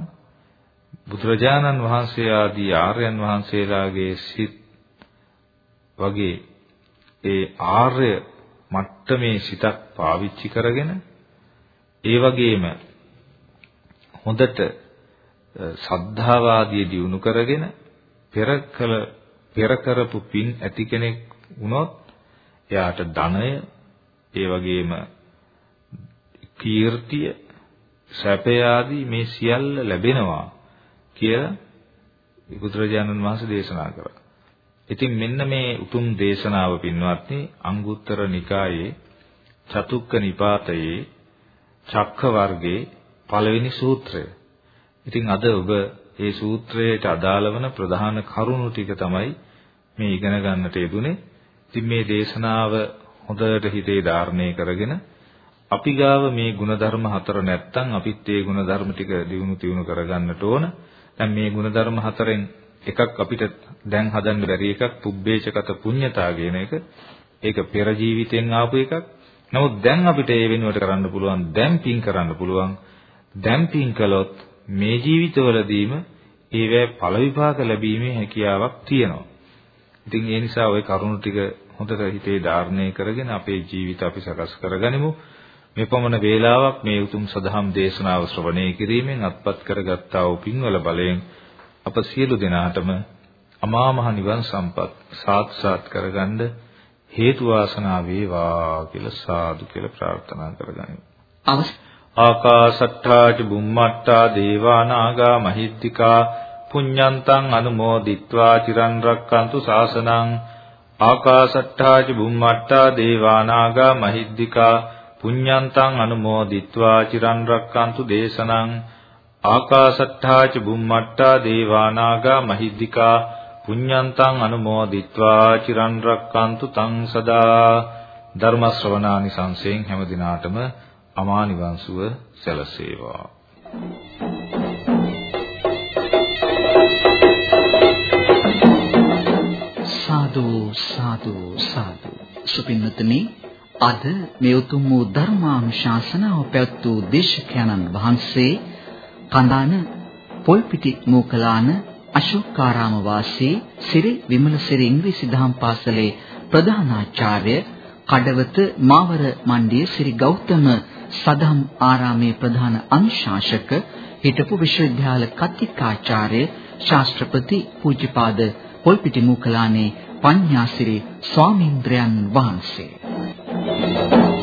බුදුරජාණන් වහන්සේ ආදී ආර්යයන් වහන්සේලාගේ සිත් වගේ ඒ ආර්ය මට්ටමේ සිතක් පාවිච්චි කරගෙන ඒ වගේම හොඳට සද්ධාවාදී දියුණු කරගෙන පෙර කල පෙර කරපු පින් ඇති කෙනෙක් වුණොත් එයාට ධනය ඒ වගේම කීර්තිය සැපය ආදී මේ සියල්ල ලැබෙනවා කියලා බුදුරජාණන් වහන්සේ දේශනා කළා. ඉතින් මෙන්න මේ උතුම් දේශනාව පින්වත්නි අංගුත්තර නිකායේ චතුක්ක නිපාතයේ චක්ක වර්ගයේ පළවෙනි සූත්‍රය. ඉතින් අද ඔබ ඒ සූත්‍රයට අදාළ වන ප්‍රධාන කරුණු ටික තමයි මේ ඉගෙන ගන්නට යෙදුනේ. ඉතින් මේ දේශනාව හොඳට හිතේ ධාරණය කරගෙන අපි ගාව මේ ಗುಣධර්ම හතර නැත්තම් අපිත් ඒ ಗುಣධර්ම ටික දිනු තියුණු කරගන්නට ඕන. දැන් මේ ಗುಣධර්ම හතරෙන් එකක් අපිට දැන් හදන්න බැරි එකක් පුබ්බේචකත පුඤ්ඤතා කියන එක. ඒක පෙර ජීවිතෙන් ආපු එකක්. නමුත් දැන් අපිට ඒ වෙනුවට කරන්න පුළුවන් දැන් පින් කරන්න පුළුවන්. දැන් පින් කළොත් මේ ජීවිතවලදීම ඒවැ ඵල විපාක ලැබීමේ හැකියාවක් තියෙනවා. ඉතින් ඒ නිසා ওই කරුණු ටික හොඳට හිතේ ධාරණය කරගෙන අපේ ජීවිත අපි සකස් කරගනිමු. මෙපමණ වේලාවක් මේ උතුම් සදහම් දේශනාව ශ්‍රවණය කිරීමෙන් අත්පත් කරගත්තා වූ පින්වල බලයෙන් අප සියලු දෙනාටම අමා මහ නිවන් සම්පත් සාක්ෂාත් කරගන්න හේතු වාසනා වේවා කියලා සාදු කියලා ප්‍රාර්ථනා කරගනිමු. ආකාශට්ඨා ච බුම්මට්ඨා දේවා නාග මහිත්‍තිකා පුඤ්ඤන්තං අනුමෝදිත්වා චිරන් රක්칸තු සාසනං ආකාශට්ඨා ච බුම්මට්ඨා දේවා නාග මහිද්దికා පුඤ්ඤන්තං අනුමෝදිත්වා චිරන් රක්칸තු දේශනං ආකාශට්ඨා ච බුම්මට්ඨා දේවා නාග මහිද්దికා පුඤ්ඤන්තං අනුමෝදිත්වා චිරන් රක්칸තු තං සදා ධර්ම ශ්‍රවණානි සංසයෙන් හැම දිනාටම අමා නිවන් සුව සැලසේවා. සාදු සාදු සාදු. සුපින්නතනි අද මේ උතුම් වූ ධර්මානුශාසනාව පැවැත් වූ දේශකයන්න් වහන්සේ කඳාන පොල්පිටි මූකලාන අශෝකාරාම වාසී සිරි විමලසිරි ඉංග්‍රීසි දහම් පාසලේ ප්‍රධානාචාර්ය කඩවත මාවර මණ්ඩියේ සිරි ගෞතම සදහම් ආරාමේ ප්‍රධාන අනුශාසක හිටපු විශ්වවිද්‍යාල කතිකාචාර්ය ශාස්ත්‍රපති පූජ්‍යපාද පොල්පිටි මූකලානේ පඤ්ඤාසිරි ස්වාමීන්ද්‍රයන් වහන්සේ Thank you.